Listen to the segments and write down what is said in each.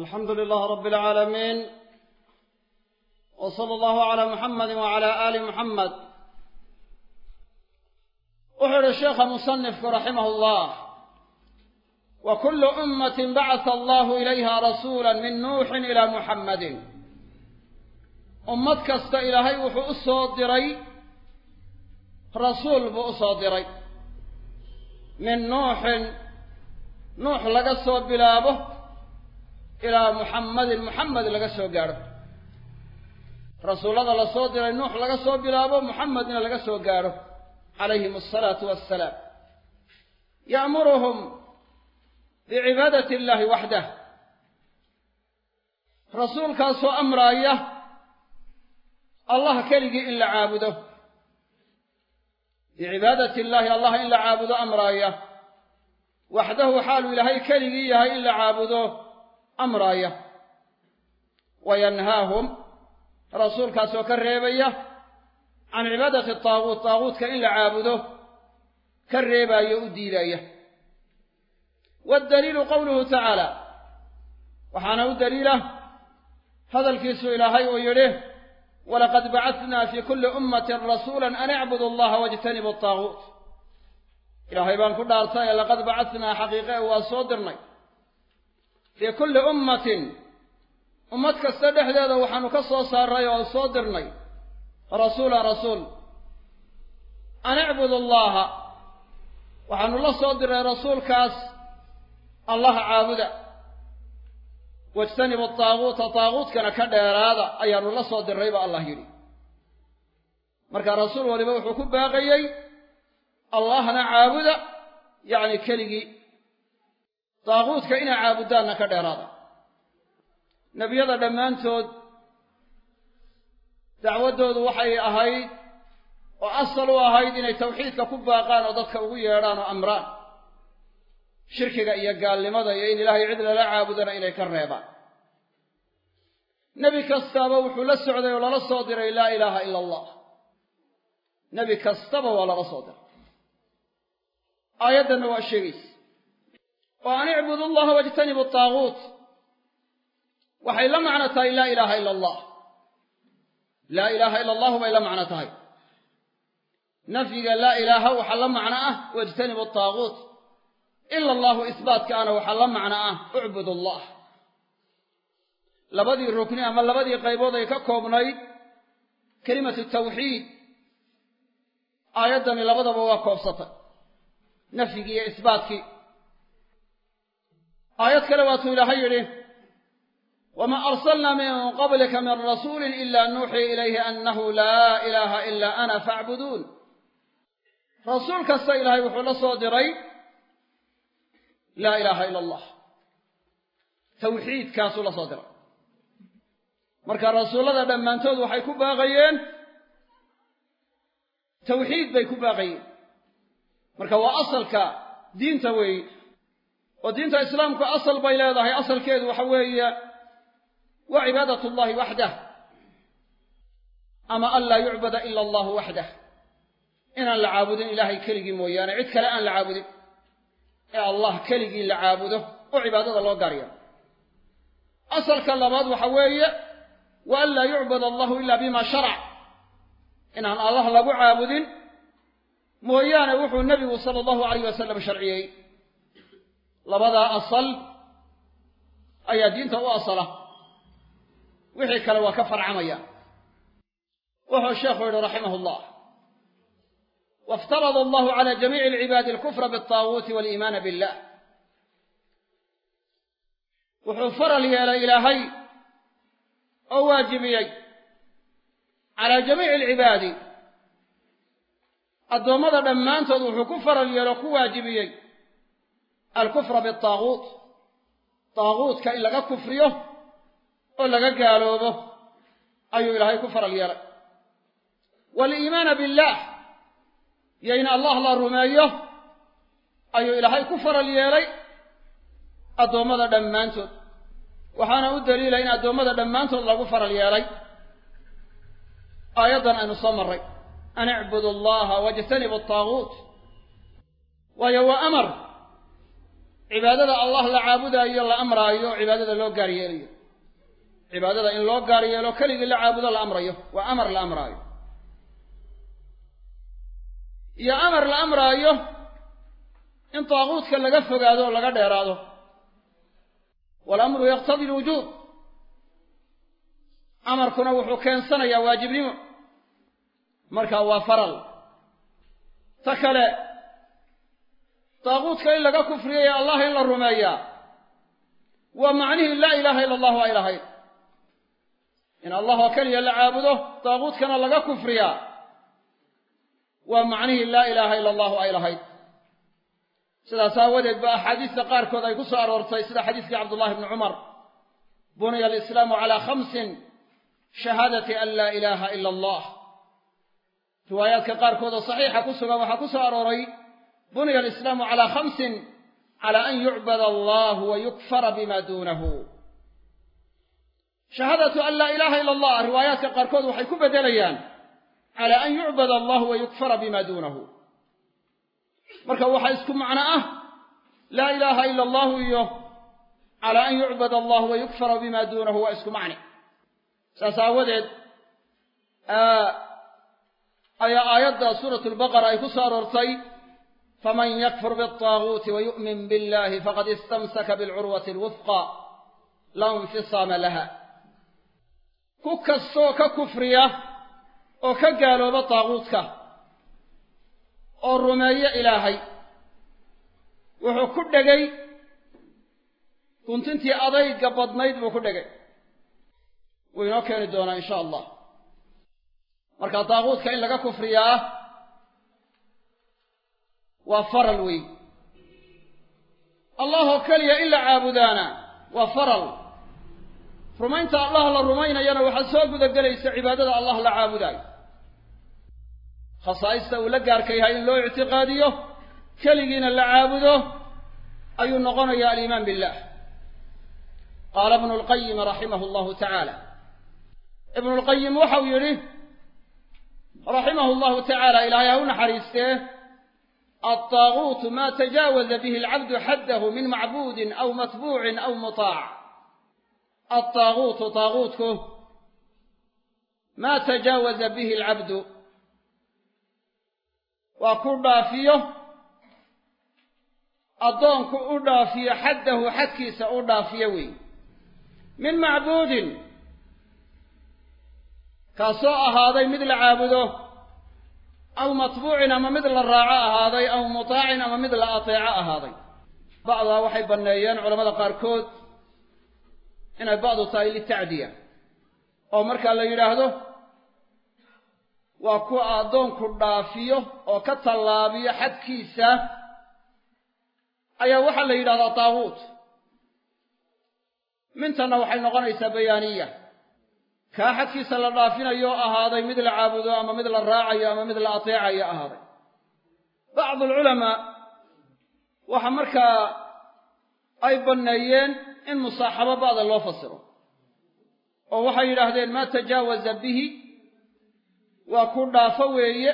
alxamdu lilah rab اlcaalamiin w slى allahu عalى muxamadi wعalى ali muxamed wuxuu ihi sheekha musanifku raximah اllah wa kulu ummati bacata allahu ilayha rasuula min nuuxin ila muxammadin ummad kasta ilaahay wuxuu u soo diray rasuul buu ilaa muxammadin muxamed laga soo gaadho. Rasuullada la soo diray nuux laga soo bilaabo muxamedna laga soo gaadho. Calayhim asalaatu wassalaam. Ya'muruhum bicibaadati illaahi waxdah rasuulkaasoo amraaya allah keligii in la caabudo. Bicibaadati illaahi allah in la caabudo amraaya. Waxdahu xaaluu ilaahay keligii yahay in la caabudo amraaya wa yanhaahum rasuulkaasoo ka reebaya can cibaadati taaguut taaguutka in la caabudo ka reebaayo u diidaya waddaliilu qowluhu tacaala waxaana u daliila hadalkiisu ilaahay uu yidhi walaqad bacatnaa fii kulli ummatin rasuula an icbudu allaha wajtanibu taaguut. Ilaahay baan ku dhaartay laqad bacatnaa xaqiiqe waa soo dirnay fii kulli ummatin. Ummad kasta dhexdeeda waxaanu ka soo saaray oo soo dirnay. Rasuula rasuul. An icbudu allaha. Waxaanu la soo diray rasuulkaas allaha caabuda. Wajtanibu taaguuta taaguutkana ka dheeraada ayaanu la soo dirray ba allah yidhi. Marka rasuul waliba wuxuu ku baaqayey allahna caabuda yacni keligii daaguudka inay caabudaanna ka dheeraada. Nebiyada dhammaantood dacwaddoodu waxay ahayd oo asal u ahayd inay tawxiidka ku baaqaan oo dadka ugu yeedhaan oo amraan. Shirkiga iyo gaalnimada iyo in ilaahay cid lala caabudana inay ka reebaan. Nebi kastaaba wuxuu la socday oo lala soo diray laa ilaaha ila allah nebi kastaba waa lala soo diray. Aayaddanna waa sheegaysa oo an icbudu allaha wajtanibu taaguut waxay la macno tahay laa ilaaha ila allah. Laa ilaaha ila allahu bay la macno tahay. Nafyiga laa ilaaha waxaa la macno ah wajtanibu taaguut ila allahu isbaatkaana waxaa la macno ah ucbud allah. Labadii rukni ama labadii qaybood ay ka koobnayd kelimatu tawxiid. Aayaddani labadaba waa koobsatay. Nafyigii iyo isbaatkii aayad kale waatuu ilaahay yidhi wma arsalna min qablika min rasuuli ila nuuxii ilayhi anahu laa ilaaha ila ana faacbuduun rasuul kasta ilaahay wuxuu la soo diray laa ilaaha ila allah. Tawxiidkaasuu la soo diray. Marka rasuullada dhammaantood waxay ku baaqayeen tawxiid bay ku baaqayeen. Marka waa asalka diinta weeye oo diinta islaamku asal bay leedahay. Asalkeedu waxa weeye wa cibaadat allahi waxdah ama an laa yucbada ila allahu waxdah inaan la caabudin ilaahay keligii mooyaane. Cid kale aan la caabudin. Ee allah keligii la caabudo oo cibaadada loo gaarya asalka labaad waxa weeye wa an laa yucbad allahu ila bima sharac. Inaan allah lagu caabudin mooyaane wuxuu nebigu sala allahu alayh wasalam sharciyey labadaa asal ayaa diinta u asala. Wixii kale waa ka farcamaya. Wuxuu sheekhu yihi raximah llah waftarada allahu cala jamiici alcibaadi alkufra bialtaaguuti waliimaana billah. Wuxuu faral yeelay ilaahay oo waajibiyey calaa jamiici alcibaadi. Addoommada dhammaantood wuxuu ku faral yeelo ku waajibiyey alkufra bialtaaguut taaguutka in laga kufriyo oo laga gaaloobo ayuu ilaahay ku faral yeelay. Waaliimaana billaah iyo in allah la rumeeyo ayuu ilaahay ku faral yeelay addoommada dhammaantood. Waxaana u daliilay in addoommada dhammaantood lagu faral yeelay. Aayaddan aynu soo marray. An icbudu allaha wajtanibu ataaguut waayo waa amar cibaadada allah la caabudaayo la amraayo cibaadada loo gaar yeelayo. Cibaadada in loo gaar yeelo keligii la caabudo la amrayo. Waa amar la amraayo. Iyo amar la amraayo in taaguudka laga fogaado oo laga dheeraado. Waalamru yaqtadi lwujuub amarkuna wuxuu keensanayaa waajibnimo. Marka waa faral. Ta kale daaquudka in laga kufriyay allah in la rumeeyaa waa macnihii laa ilaaha ila allahu ay lahayd in allah oo keliya la caabudo daaquudkana laga kufriyaa waa macnihii laa ilaaha ila allahu ay lahayd sidaas aawadeed ba axaadiista qaarkood ay ku soo aroortay sida xadiiskii cabdullahi bni cumar. Buniya alislaamu calaa khamsin shahaadati an laa ilaaha ila allah riwaayaadka qaarkood oo saxiixa ku sugan waxaa ku soo arooray buniya alislaamu calaa khamsin cala an yucbad allah wa yukfara bima duunahu. Shahaadatu an laa ilaaha ila allah riwaayaadka qaarkood waxay ku beddelayaan cala an yucbad allah wa yukfara bima duunahu. Marka waxaa isku macno ah laa ilaaha ila allahu iyo cala an yucbad allah wa yukfara bima duunahu waa isku macni. Saas aawadeed ayaa aayadda suuratu lbaqara ay ku soo aroortay faqad istamsaka bilcurwati alwufqa la infisaama laha ku kastoo ka kufriya oo ka gaalooba taaguudka oo rumeeye ilaahay wuxuu ku dhegay guntintii adayga badnayd buu ku dhegay wuu inoo keeni doonaa insha allah marka daaquudka in laga kufriyaa waa faral wey allah oo keliya in la caabudaana. Waa faral. Rumaynta allah la rumaynayana waxaa soo gudagelaysa cibaadada allah la caabudaayo khasaa'ista uu la gaarka yahay in loo ictiqaadiyo keligiina la caabudo ayuu noqonayaa aliimaan billah. Qaala ibnu lqayim raximah allahu tacaala ibnu lqayim waxau yidhi raximahu llahu tacaala ilaahay ha u naxariistee altaaguutu ma tajaawaza bihi alcabdu xaddahu min macbuudin aw matbuucin aw mutaac altaaguutu taaguutku maa tajaawaza bihi alcabdu waa ku dhaafiyo addoonku u dhaafiyo xaddahu xadkiisa u dhaafiyo wey min macbuudin kaasoo ahaaday mid la caabudo aw matbuucin ama mid la raaco ahaaday aw mutaacin ama mid la ateeco ahaaday. Ba'daa waxay banneeyeen culamada qaarkood inay ba'du tahay litacdiya oo markaa la yidhaahdo waa kuwa addoonku dhaafiyo oo ka tallaabiyo xadkiisa ayaa waxaa la yidhahdaa taaguut. Mintanna waxay noqonaysaa bayaaniya kaa xadkiisa la dhaafinayo ahaaday mid la caabudo ama mid la raacayo ama mid la ateecayo ahaaday. Bacdu alculamaa waxa markaa ay banneeyeen in musaaxabo ba'da loo fasiro. Oo waxay yidhaahdeen maa tajaawaza bihi? Waa ku dhaafo weeye.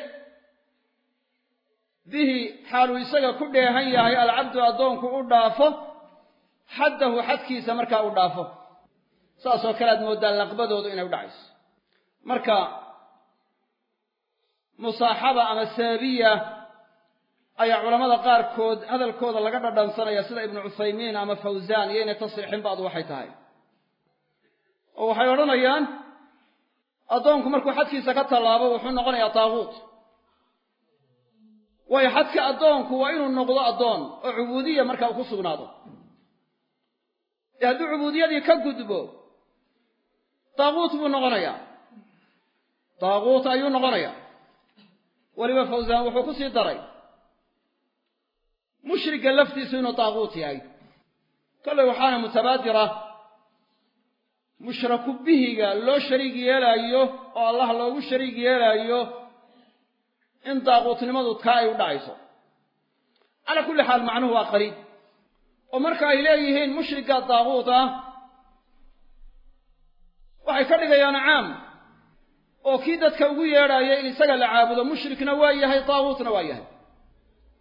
Bihi xaaluu isaga ku dheehan yahay alcabdu addoonku u dhaafo xaddahu xadkiisa markaa u dhaafo saasoo kale aad mooddaa laqbadoodu inay u dhacayso. Marka musaaxaba ama saabiya ayaa culamada qaarkood hadalkooda laga dhadhansanaya sida ibnu cuthaymiin ama fawsaan iyo inay tasriixin ba'du waxay tahay. Oo waxay odhanayaan addoonku markuu xadkiisa ka tallaabo wuxuu noqonayaa taaguut waayo xadka addoonku waa inuu noqdo addoon oo cubuudiya markaa uu ku sugnaado. Ee hadduu cubuudiyadii ka gudbo daaguut buu noqonayaa. Daaguut ayuu noqonayaa. Weliba fawsaan wuxuu ku sii daray. Mushrigga laftiisu inuu daaguut yahay. Kolley waxaana mutabaadira mushraku bihiga loo shariig yeelaayo oo allah loogu shariig yeelaayo in daaquutnimadu kaa ay u dhacayso. Calaa kulli xaal macnuhu waa qariib oo marka ay leeyihiin mushrigga daaquut ah waxay ka dhigayaan caam oo kii dadka ugu yeedhaaya in isaga la caabudo mushrikna waa yahay daaguutna waa yahay.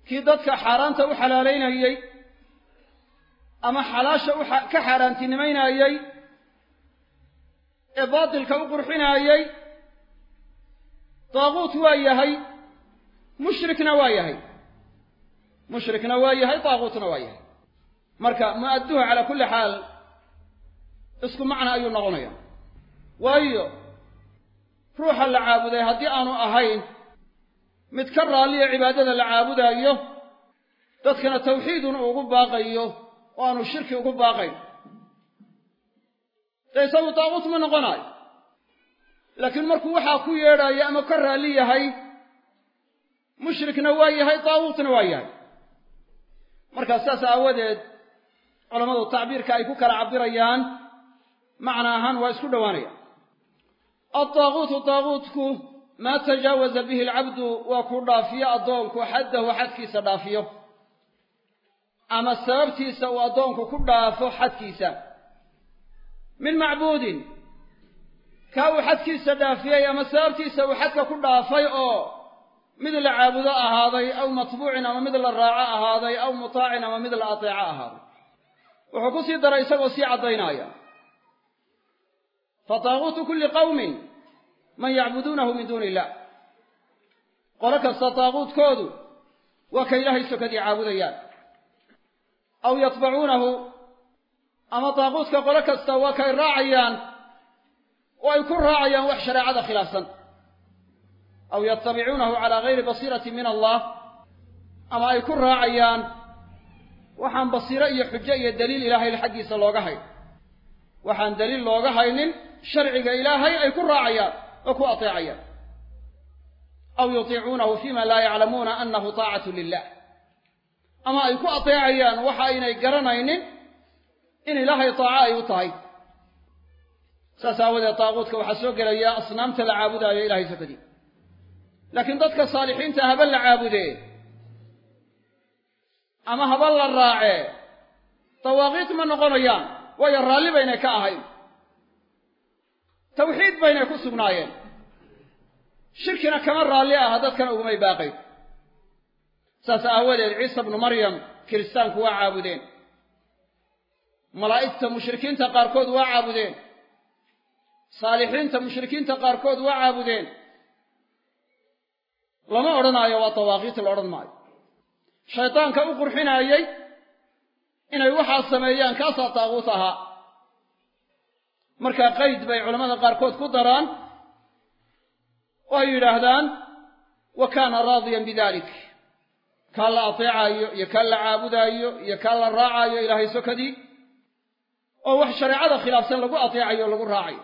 Kii dadka xaaraanta u xalaalaynayey ama xalaasha u ka xaaraantinimaynayey ee baatilka u qurxinaayey daaquut waa yahay mushrikna waa yahay. Mushrikna waa yahay daaquutna waa yahay. Marka mu'adduha calaa kulli xaal isku macna ayuu noqonaya waayo ruuxa la caabuday haddii aanu ahayn mid ka raalliya cibaadada la caabudaayo dadkana tawxiidun uu ugu baaqayo oo aanu shirki ugu baaqayn. Dee isagu daaquut ma noqonaayo laakiin markuu waxaa ku yeedhaayo ama ka raalli yahay mushrikna waa yahay daaquutna waa yahay. Markaa saas aawadeed culammadu tacbiirka ay ku kala cabirayaan macna ahaan waa isku dhowaanaya addaaquutu daaquutku maa tajaawaza bihi alcabdu waa kuu dhaafiyo addoonku xaddahu xadkiisa dhaafiyo. Ama sababtiisa uu addoonku ku dhaafo xadkiisa. Min macbuudin kaa uu xadkiisa dhaafiyey ama sababtiisa uu xadka ku dhaafay oo mid la caabudo ahaaday aw matbuucin ama mid la raaco ahaaday aw mutaacin ama mid la ateeco ahaaday. Wuxuu ku sii daray isagoo sii caddaynaya fa taaguutu kulli qawmin man yacbuduunahu min duuni illah qolo kasta taaguutkoodu waa ka ilaahay sokadii caabudayaan aw yatbacuunahu ama taaguutka qolo kasta waa kay raacayaan oo ay ku raacayaan wax shareecada khilaafsan aw yatabicuunahu calaa gayri basiirati min allah ama ay ku raacayaan waxaan basiiro iyo xujo iyo daliil ilaahay xaggiisa looga hayn waxaan daliil looga haynin sharciga ilaahay ay ku raacayaan oo ku ateecayaan aw yutiicuunahu fima laa yaclamuuna annahu taacatu lilah ama ay ku ateecayaan waxa aynay garanaynin in ilaahay taaco ay u tahay. Saas aawadeed taaquudka waxaa soo gelaya asnaamta la caabudaayo ilahay sokadii laakiin dadka saalixiinta haba la caabudee? Ama haba la raacee? Dawaaqiit ma noqonayaan waayo raalli baynay ka ahayn tawxiid baynay ku sugnaayeen. Shirkina kama raalli aha dadkana ugumay baaqayn saas aawadeed ciisa bnu maryam kiristaanku waa caabudeen. Malaa'igta mushrikiinta qaarkood waa caabudeen. Saalixiinta mushrikiinta qaarkood waa caabudeen. Lama odhanaayo waa dawaaqiit la odhan maayo. Shaydaanka u qurxinaayey inay waxaa sameeyaan kaasaa taaguut ahaa markaa qayd bay culammada qaarkood ku daraan oo ay yidhaahdaan wa kaana raadiyan bidalik. Kaa la ateecaayo iyo kaa la caabudaayo iyo kaa la raacaayo ilaahay sokadii oo wax shareecada khilaafsan lagu ateecayo o lagu raacayo.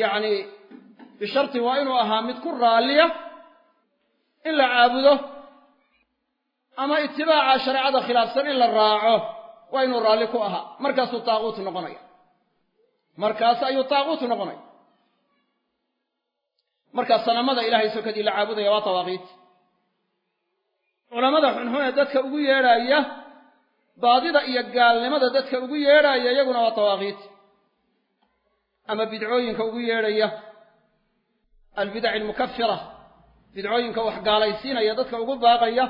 Yacni bisharti waa inuu ahaa mid ku raalliya in la caabudo ama itibaaca shareecada khilaafsan in la raaco waa inuu raalli ku ahaa. Markaasuu taaquut noqonaya markaas ayuu taaquut noqonaya markaa sanamada ilaahay sokadii la caabudaya waa tawaaqiit. Culammada xunxun ee dadka ugu yeedhaaya baadida iyo gaalnimada dadka ugu yeedhaaya iyaguna waa tawaaqiit. Ama bidcooyinka ugu yeedhaya albidaci almukafira bidcooyinka wax gaalaysiinaya dadka ugu baaqaya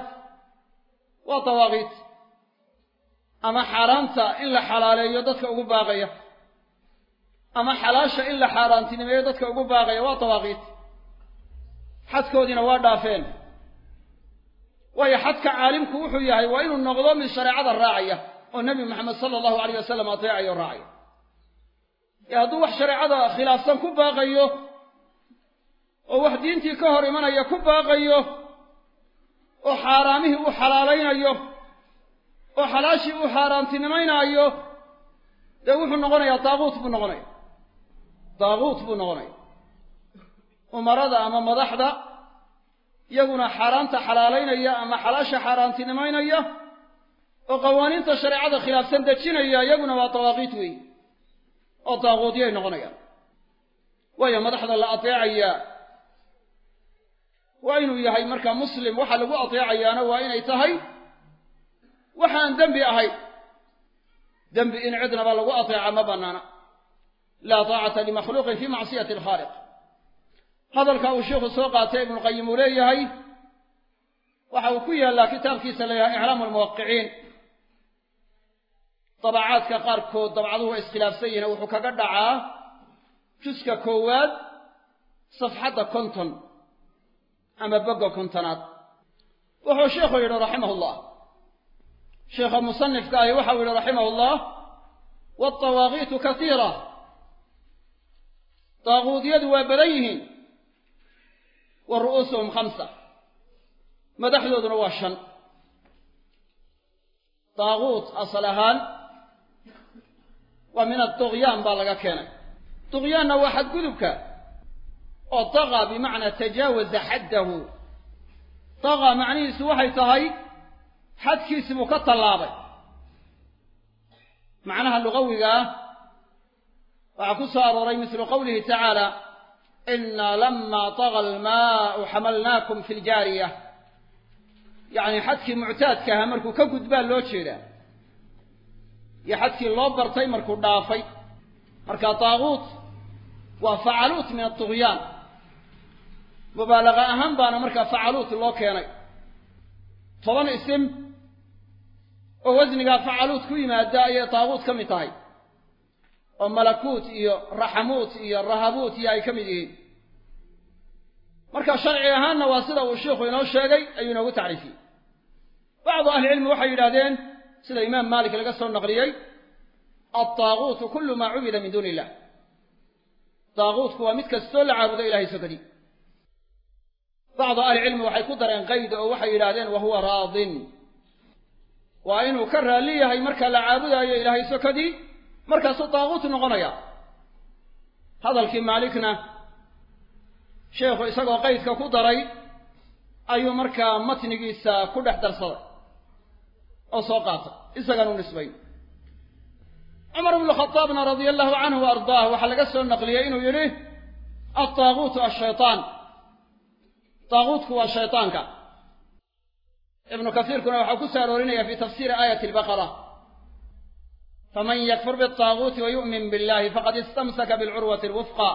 waa dawaaqiit ama xaaraanta in la xalaaleeyo dadka ugu baaqaya ama xalaasha in la xaaraantinimeeyo dadka ugu baaqaya waa dawaaqiit xadkoodiina waa dhaafeen. Waayo xadka caalimku wuxuu yahay waa inuu noqdo mid shareecada raacaya oo nebi maxamed sala allahu alayh wasalam ateecayo o raacaya ee hadduu wax shareecada khilaafsan ku baaqayo oo wax diintii ka hor imanaya ku baaqayo oo xaaraamihii uu xalaalaynayo oo xalaashii uu xaaraantinimaynaayo dee wuxuu noqonayaa daaquut buu noqonaya daaquut buu noqonaya umarada ama madaxda iyaguna xaaraanta xalaalaynaya ama xalaasha xaaraantinimaynaya oo qawaaniinta shareecada khilaafsan dejinaya iyaguna waa dawaaqiit weeye oo daaquudyay noqonayaan. Waayo madaxda la ateecaya waa inuu yahay markaa muslim waxa lagu ateecayaana waa inay tahay waxaan dembi ahayn dembi in cidnaba lagu ateeca ma bannaana laa taacata limakhluuqin fii macsiyati alkhaaliq. Hadalka uu sheikhu soo qaatay ibnuqayim uu leeyahay waxa uu ku yaallaa kitaabkiisa la yahay iclaamu almuwaqiciin dabacaadka qaarkood dabcaduhu waa iskhilaafsan yihiin wuxuu kaga dhacaa juska koowaad safxadda konton ama bogga kontonaad wuxuu sheikhu yidhi raximahullah. Sheikha musanifka ahi waxau yidhi raximahullah waaltawaaqiitu kasiira daaquudyadu waa badan yihiin wa ru'uusuhum khamsa madaxdooduna waa shan daaquut asal ahaan waa min adduqyaan baa laga keenay duqyaanna waa xadgudubka oo daqa bimacnaa tajaawaza xaddahu daqa macnihiisu waxay tahay xadkiisi buu ka tallaabay macnaha lugawiga ah waxaa ku soo arooray mislu qowlihi tacaala inaa lamaa taga almaau xamalnaakum fi ljaariya yacni xadkii muctaadka ahaa markuu ka gudbaa loo jeedaa. Iyo xadkii loo bartay markuu dhaafay. Marka daaguut waa facaluut min adugyaan mubaalaqa ahaan baana markaa facaluut loo keenay. Toban isim oo wasnigaa facaluut ku yimaada ayay daaguut ka mid tahay oo malakuut iyo raxamuut iyo rahabuut iyo ay ka mid yihiin. Marka sharci ahaanna waa sida uu sheikhu inoo sheegay ayuu inoogu tacriifiyey. Bacdu ahlicilmi waxay yidhahdeen sida imaam maalik laga soo naqliyey aldaaguutu kullu maa cubida min duuni illah daaguutku waa mid kastoo la caabudo ilahay sokadii bacdu ahlicilmi waxay ku dareen qayd oo waxay yidhahdeen wa huwa raadin. Waa inuu ka raalli yahay marka la caabudaayo ilaahay sokadii markaasuu daaguut noqonaya. Hadalkii maalikna sheekhu isagoo qaydka ku daray ayuu markaa matnigiisa ku dhex darsaday oo soo qaatay isagan u nisbay cumar bnu khadaabna radia allahu canhu wa ardaah waxaa laga soo naqliyey inuu yidhi aldaaguutu ashaytaan daaguutku waa shaytaanka. Ibnu kasiirkuna waxaa ku soo aroorinaya fi tafsiiri aayati albaqara faman yakfur bialtaaguuti wa yu'min billahi faqad istamsaka bilcurwati alwufqa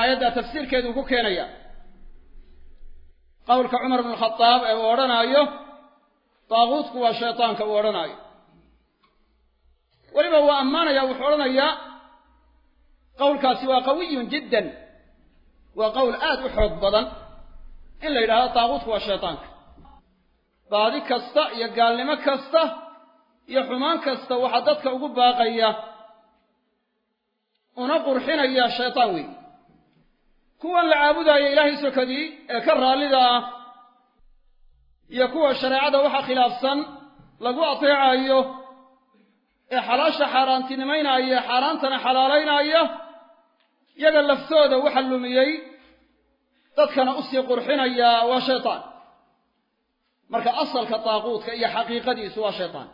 aayaddaa tafsiirkeeduu ku keenaya qowlka cumar bnu khadaab ee uu odhanaayo daaguutku waa shaytaanka uu odhanaayo weliba waa ammaanaya wuxuu odhanayaa qowlkaasi waa qawiyun jiddan waa qowl aad u xoog badan in la iyo xumaan kasta waxaa dadka ugu baaqaya una qurxinaya shaytaan weyn. Kuwan la caabudaayo ilaahay sokadii ee ka raallida ah iyo kuwa shareecada waxa khilaafsan lagu ateecayo ee xalaasha xaaraantinimaynaya xaaraantana xalaalaynaya yaga laftooda waxa lumiyey dadkana u sii qurxinaya waa shaytaan. Marka asalka daaquudka iyo xaqiiqadiisu waa shaytaan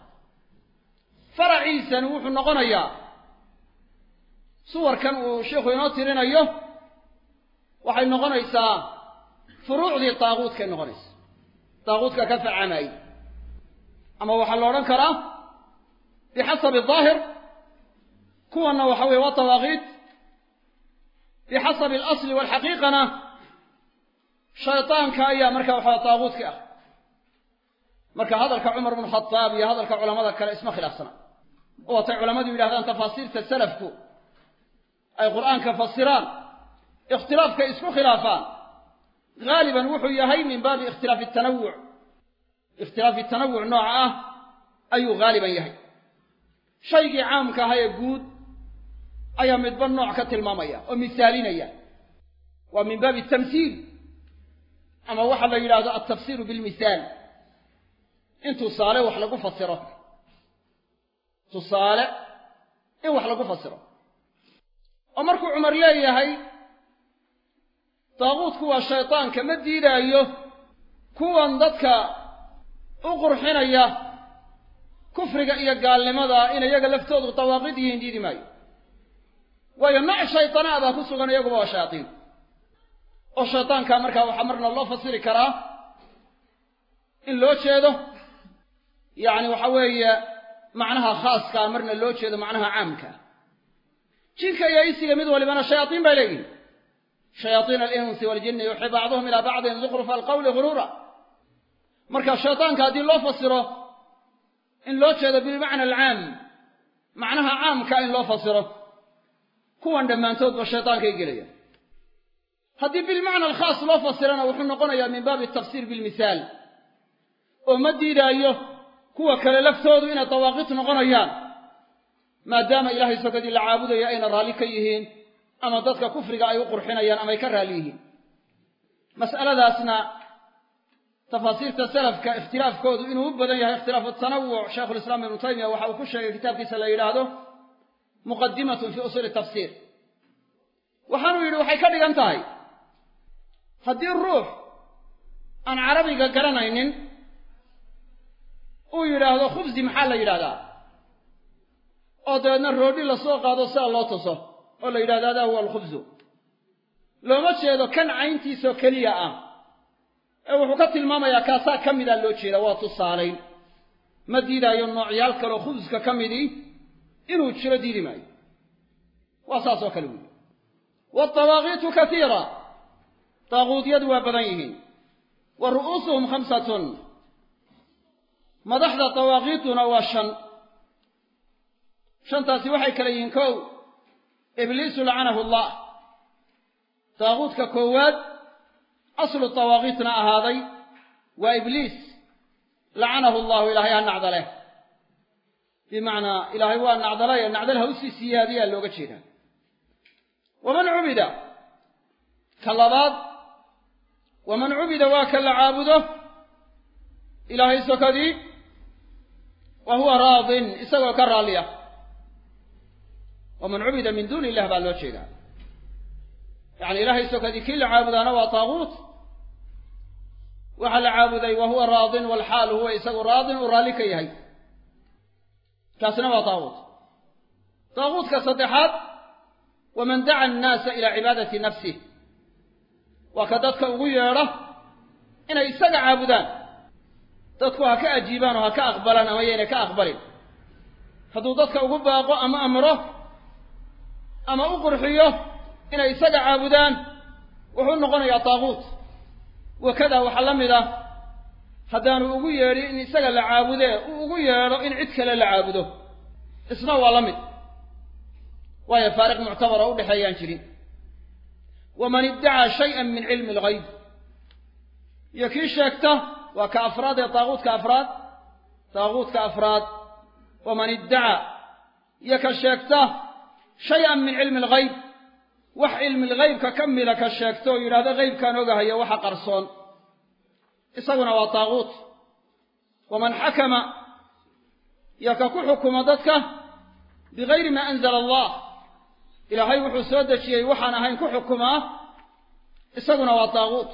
faraciisani wuxuu noqonayaa suwarkan uu sheikhu inoo tirinayo waxay noqonaysaa furuucdii daaquudkay noqonaysa daaquudka ka facamayey ama waxaa la odhan karaa bixasabi daahir kuwanna waxa weye waa dawaaqiid bixasabi alasli waalxaqiiqana shaytaanka ayaa marka waxaa daaquudki ah. Marka hadalka cumar bnu khadaab iyo hadalka culamada kale isma khilaafsana oo watay culammadu yidhahdaan tafaasiirta salafku. Ay qur'aanka fasiraan ikhtilaafkay isku khilaafaan. Haaliban wuxuu yahay min baabi ikhtilaafi tanawuc. Ikhtilaafi tanawuc nooca ah ayuu haaliban yahay. Shaygii caamka ahaa ee guud ayaa midba nooc ka tilmaamaya oo misaalinaya. Waa min baabi tamsiil ama waxaa la yidhahdo altafsiiru bilmisaal in tusaale wax lagu fasiro tusaale in wax lagu fasiro. oo markuu cumar leeyahay daaquudku waa shaytaanka ma diidaayo kuwan dadka u qurxinaya kufriga iyo gaalnimada in iyaga laftoodu dawaaqid yihiin diidi maayo. Waayo nooc shaytanaa baa ku sugan iyaguba waa shayatiin oo shaytaanka markaa waxaa marna loo fasiri karaa in loo jeedo yacni waxa weeye macnaha khaaskaa marna loo jeedo macnaha caamkaa jinka iyo isiga mid walibana shayaaiin bay leeyihiin shayaaiina alinsi waljinni yuuxi bacduhum ilaa bacdin zukrufa alqawli guruura marka shaytaanka haddii loo fasiro in loo jeedo bilmacna alcaam macnaha caamka in loo fasiro kuwan dhammaantoodba shaytaankay gelaya. Haddii bilmacna alkhaas loo fasirana wuxuu noqonayaa min baabi tafsiir bilmisaal oo ma diidaayo kuwa kale laftoodu inay dawaaqiit noqonayaan maadaama ilaahay sokadii la caabudaya ayna raalli ka yihiin ama dadka kufriga ay u qurxinayaan ama ka raalli yihiin. Mas'aladaasna tafaasiirta salafka ikhtilaafkoodu inuu u badan yahay ikhtilaafu tanawuc shaykhulislaam ibnu taymiya waxa uu ku sheegay kitaabkiisa la yidhaahdo muqadimatun fii usuuli tafsiir. Waxaanuu yidhi waxay ka dhigan tahay haddii ruux aan carabiga garanaynin uu yidhaahdo khubsi maxaa la yidhahdaa? oo dabeedna roodhi la soo qaado sida loo tuso oo la yidhahdo hadaa huwa alkhubsu looma jeedo kan cayntiisoo keliya ah. Ee wuxuu ka tilmaamayaa kaasaa ka mida loo jeeda waa tusaalayn. Ma diidaayo noocyaal kaleo khubska ka midii inuu jiro diidi maayo. Waa saas oo kale weyi waaltawaaqiitu katiira daaquudyadu waa badan yihiin. Wa ru'uusuhum khamsatun madaxda dawaaqiituna waa shan. Shantaasi waxay kale yihiin kow ibliisu lacanahu allah. Daaquudka koowaad aslu dawaaqiitna ahaaday waa ibliis. Lacanahu allahu ilaahay ha nacdaleh. Bimacnaa ilaahay waa nacdalaye nacdal ha u sii siyaadiyaa looga jeedaa. Waman cubida? Ka labaad waman cubida waa ka la caabudo. Ilaahay sokadii wa huwa raadin isagoo ka raalliya waman cubida min duuni illah baa loo jeedaa yacni ilaahay sokadii kii la caabudaana waa taaguut waxaa la caabuday wa huwa raadin walxaal huwa isagu raadin uu raalli ka yahay kaasna waa taaguut taaguutka saddexaad waman daca annaasa ilaa cibaadati nafsih waa ka dadka ugu yeedha inay isaga caabudaan dadku ha ka ajiibaan oo ha ka aqbalaan ama yaynay ka aqbalin. Hadduu dadka ugu baaqo ama amro ama u qurxiyo inay isaga caabudaan wuxuu noqonayaa taaguut wakadaa waxaa la mid ah haddaanu ugu yeedhin in isaga la caabudee uu ugu yeedho in cid kale la caabudo. Isna waa la mid. Waayo faariq muctabara u dhexeeyaan jirin. Waman iddacaa shayan min cilmi alghayb. Iyo kii sheegta waa ka afraad ee taaguutka afraad? Taaguutka afraad. Waman iddacaa iyo ka sheegta shay-an min cilmi alghayb. Wax cilmi lghaybka ka mida ka sheegto oo yidhahdo haybkaan ogahayo waxa qarsoon. Isaguna waa taaguut waman xakama iyo ka ku xukuma dadka bigayri maa anzala allah. Ilaahay wuxuu soo dejiyey waxaan ahayn ku xukumaa isaguna waa taaguut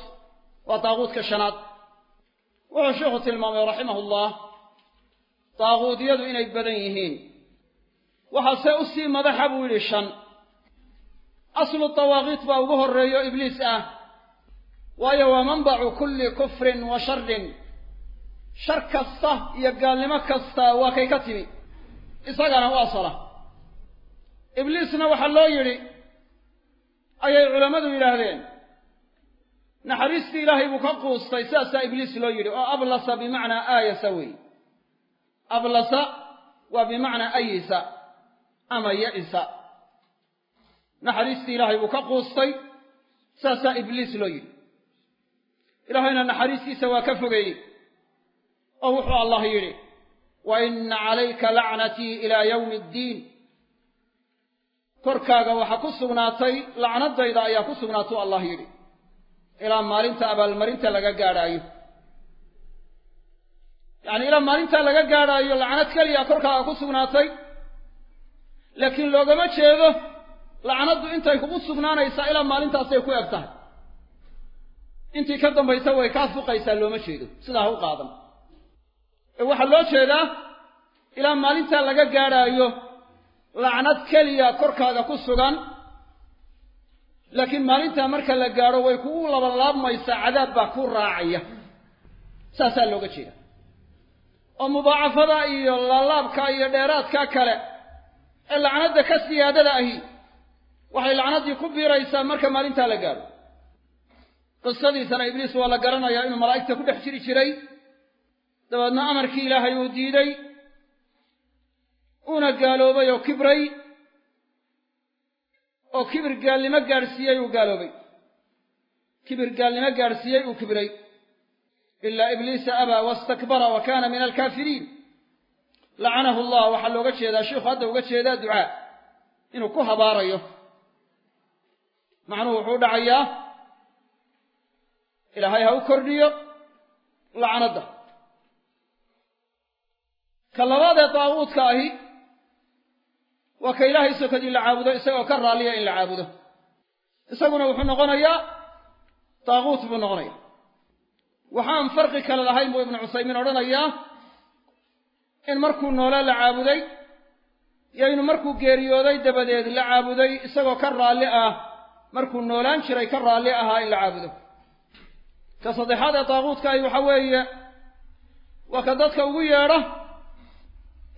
waa taaguutka shanaad wuxuu sheikhu tilmaamay raximahu llah taaguudyadu inay badan yihiin. Waxaase u sii madaxa buu yidhi shan. Aslu tawaaqiit baa ugu horreeyo ibliis ah. Waayo waa manbacu kulli kufrin wa sharin shar kasta iyo gaalnimo kasta waa kay ka timi. Isagana u asala ibliisna waxaa loo yidhi ayay culammadu yidhaahdeen naxariistii ilaahay buu ka quustay sidaasaa ibliis loo yidhi oo ablasa bimacnaa aayasa wey ablasa waa bimacnaa ayisa ama ya-isa. Naxariistii ilaahay buu ka quustay saasaa ibliis loo yidhi. Ilaahayna naxariistiisa waa ka fogeeyey. Oo wuxuu allah yidhi wa ina calayka lacnatii ilaa yawmi addiin korkaaga waxaa ku sugnaatay lacnadayda ayaa ku sugnaatuu allah yidhi ilaa maalinta abaalmarinta laga gaadhaayo. Yacni ilaa maalintaa laga gaadhaayo lacnad keliya korkaaga ku sugnaatay. Laakiin loogama jeedo lacnaddu intay kugu sugnaanaysaa ilaa maalintaasay ku eg tahay. Intii ka dambaysa way kaa fuqaysaa looma jeedo. Sidaa ha u qaadan. Ee waxaa loo jeedaa ilaa maalintaa laga gaadhaayo lacnad keliya korkaaga ku sugan laakiin maalintaa marka la gaadho way kugu labalaabmaysaa cadaab baa ku raacaya. Saasaa looga jeeda oo mudaacafada iyo laalaabka iyo dheeraadka kale ee lacnadda ka siyaadada ahi waxay lacnaddii ku biiraysaa marka maalintaa la gaadho qisadiisana ibliis waa la garanayaa inuu malaa'igta ku dhex jiri jiray. Dabeedna amarkii ilaahay uu diiday uuna gaaloobay oo kibray oo kibir gaalnimo gaadhsiiyey uu gaaloobay. Kibir gaalnimo gaadhsiiyey uu kibray ilaa ibliisa abaa wastakbara wa kaana min alkaafiriin. Lacanahu allah waxaa looga jeedaa sheikhu hadda uga jeedaa ducaa. Inuu ku habaarayo. Macnuhu wuxuu dhacayaa ilaahay ha u kordhiyo lacnadda. Ka labaad ee daaguudka ahi waa ka ilaahay sokadii la caabudo isagoo ka raalliya in la caabudo. Isaguna wuxuu noqonayaa daaguut buu noqonaya waxaan farqi kale lahayn buu ibnu cusaymiin odhanayaa in markuu noole la caabuday iyo inu markuu geeriyooday dabadeed la caabuday isagoo ka raalli ah markuu noolaan jiray ka raalli ahaa in la caabudo. Ka saddexaad ee daaguudka ahi waxa weeye waa ka dadka ugu yeedho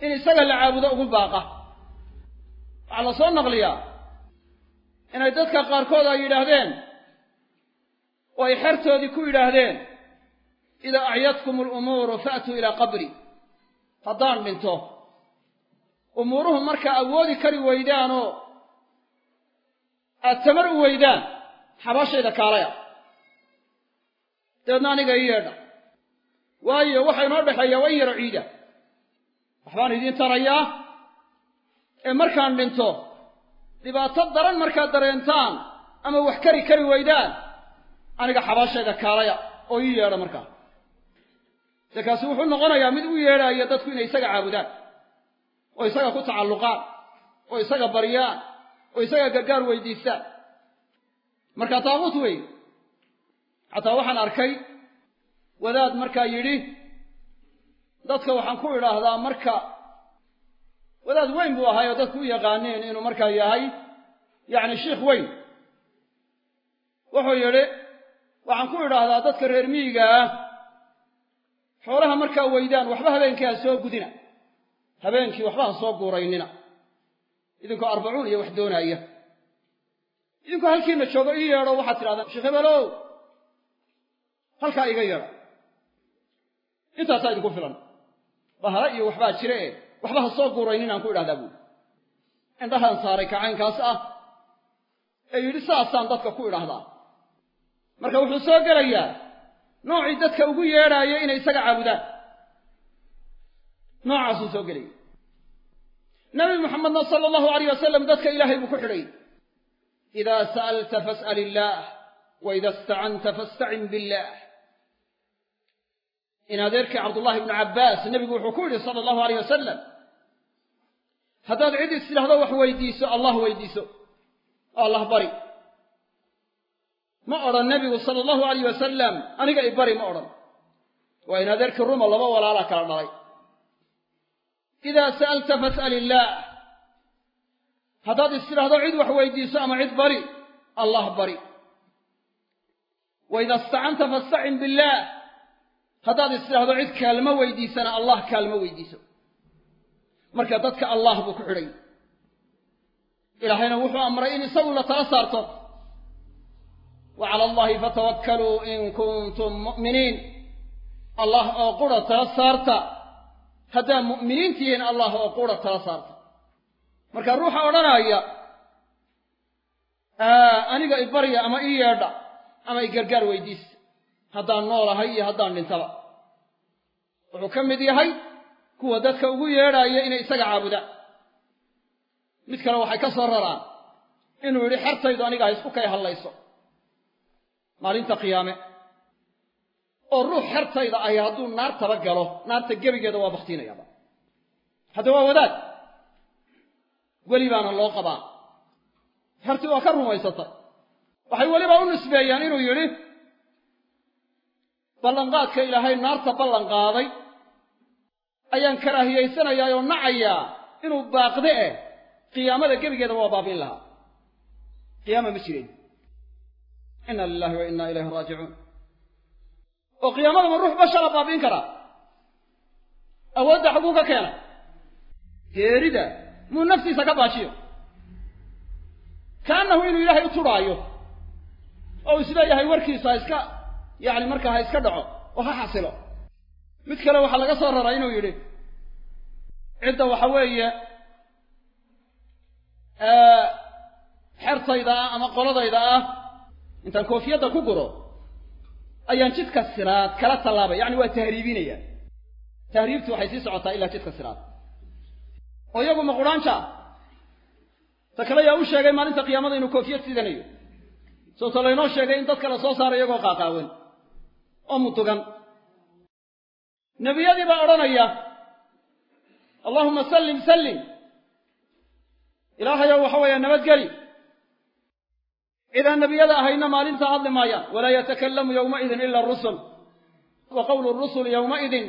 in isaga la caabudo ugu baaqa waxaa la soo naqliyaa inay dadka qaarkood ay yidhaahdeen oo ay xertoodii ku yidhaahdeen idaa acyadkum alumuuru fa'tuu ilaa qabri. Haddaan dhinto umuuruhu markaa awoodi kari weydaan oo aad tamar u weydaan xabaashayda kaalaya. Dabeedna aniga ii yeedha. Waayo waxa inoo dhexeeya waa in yaro ciida. Waxbaan idiin tarayaa ee markaan dhinto dhibaato daran markaad dareentaan ama wax kari kari weydaan aniga xabaashayda kaalaya oo ii yeedha markaa. De wuxuu noqonayaa mid u yeedhaaya dadku inay isaga caabudaan oo isaga ku tacalluqaan oo isaga baryaan oo isaga gargaar weydiistaan marka taabuut wey xataa waxaan arkay wadaad markaa yidhi dadka waxaan ku idhaahdaa marka wadaad weyn buu ahay oo dadku u yaqaaneen inuu markaa yahay yacni shiikh weyn. Wuxuu yidhi waxaan ku idhaahdaa dadka reer miyiga ah xoolaha markaa weydaan waxba habeenkii ha soo gudina. Habeenkii waxba ha soo guuraynina. Idinkoo arbacuun iyo wax doonaaya idinkoo halkiina joogo ii yeedho waxaad tidhahdaan sheekh hebelow halkaa iga yeedha intaasaa idinku filan. Bahara iyo waxbaa jire e waxba ha soo guuraynin aan ku idhahdaa buuli indhahaan saaray kacaynkaas ah. Ee yidhi saasaan dadka ku idhaahdaa marka wuxuu soo gelayaa noocii dadka ugu yeedhaayo inay isaga caabudaan. Noocaasuu soo gelaya. Nabi muxamedna sala allahu alayh wasalam dadka ilaahay buu ku xidhay. Idaa sa'alta fas'al illaah wa ida istacanta fastacin billaah in adeerkii cabdullahi ibnu cabbaas nebigu wuxuu ku yidhi sala allahu alayh wasalam haddaad cid is tidhahdo wax weydiiso allah weydiiso. Oo allah bari. Ma odhan nebigu sala allahu alayh wasalam aniga i bari ma odhan. Waa in adeerkii ruma laba walaalaa kala dhalay. Idaa sa'alta fas'al illaah haddaad is tidhahdo cid wax weydiiso ama cid bari allah bari. Wa ida istacanta fastacin billaah haddaad is tidhahdo cid kaalmo weydiisana allah kaalmo weydiiso. Marka dadka allah buu ku xidhay. Ilaahayna wuxuu amray in isagu la tala saarto. Wa cala allahi fatawakkaluu in kuntum mu'miniin. Allah oo qura tala saarta. Haddaad mu'miniin tihiin allah oo qura tala saarta. Marka ruuxa odhanaya aniga i barya ama ii yeedha ama i gargaar weydiis haddaan noolahay iyo haddaan dhintaba. Wuxuu ka mid yahay kuwa dadka ugu yeedhaaya inay isaga caabudaan. Mid kale waxay ka soo raraan inuu yidhi xertaydu aniga ha isku kay hadlayso maalinta qiyaame. Oo ruux xertayda ahi hadduu naartaba galo naarta gebigeeda waa baktiinayaaba hadda waa wadaad. Weli baana loo qabaa. Xertii waa ka rumaysatay. Waxay weliba u nisbeeyaan inuu yidhi ballanqaadka ilaahay naarta ballan qaaday ayaan karaahiyaysanayaa oo nacayaa inuu baaqde eh qiyaamada gebigeeda waa baabiin lahaa. Qiyaama ma jireen. Inna lilahi wa inna ilayhi raajicuun. Oo qiyaamada ma ruux bashara baabiin karaa? Awoodda xaguu ka keenay geerida muu naftiisa ka baajiyo. Kaannahu inuu ilaahay u tudhaayo oo is leeyahay warkiisa iska yacni markaa ha iska dhaco oo ha xasilo. Mid kale waxaa laga soo raraa inuu yidhi cidda waxa weeye xertayda ah ama qoladayda ah intaan koofiyadda ku guro ayaan jidka siraad kala tallaabay. Yacni waa tahriibinaya. Tahriibtu waxay sii socotaa ilaa jidka siraad. Oo iyagu maqudaanja ah ta kale yaa u sheegay maalinta qiyaamada inuu koofiyad sidanayo. Soota laynoo sheegay in dad kala soo saara iyagoo qaaqaawan oo mutugan. Nebiyadii baa odhanaya allahuma sallim sallim. Ilaahayow waxa weeye nabadgeli cidaan nebiyada ahayna maalintaa hadli maayaan walaa yatakallamu yowmaidin ila arusul wa qowlu rusuli yowmaidin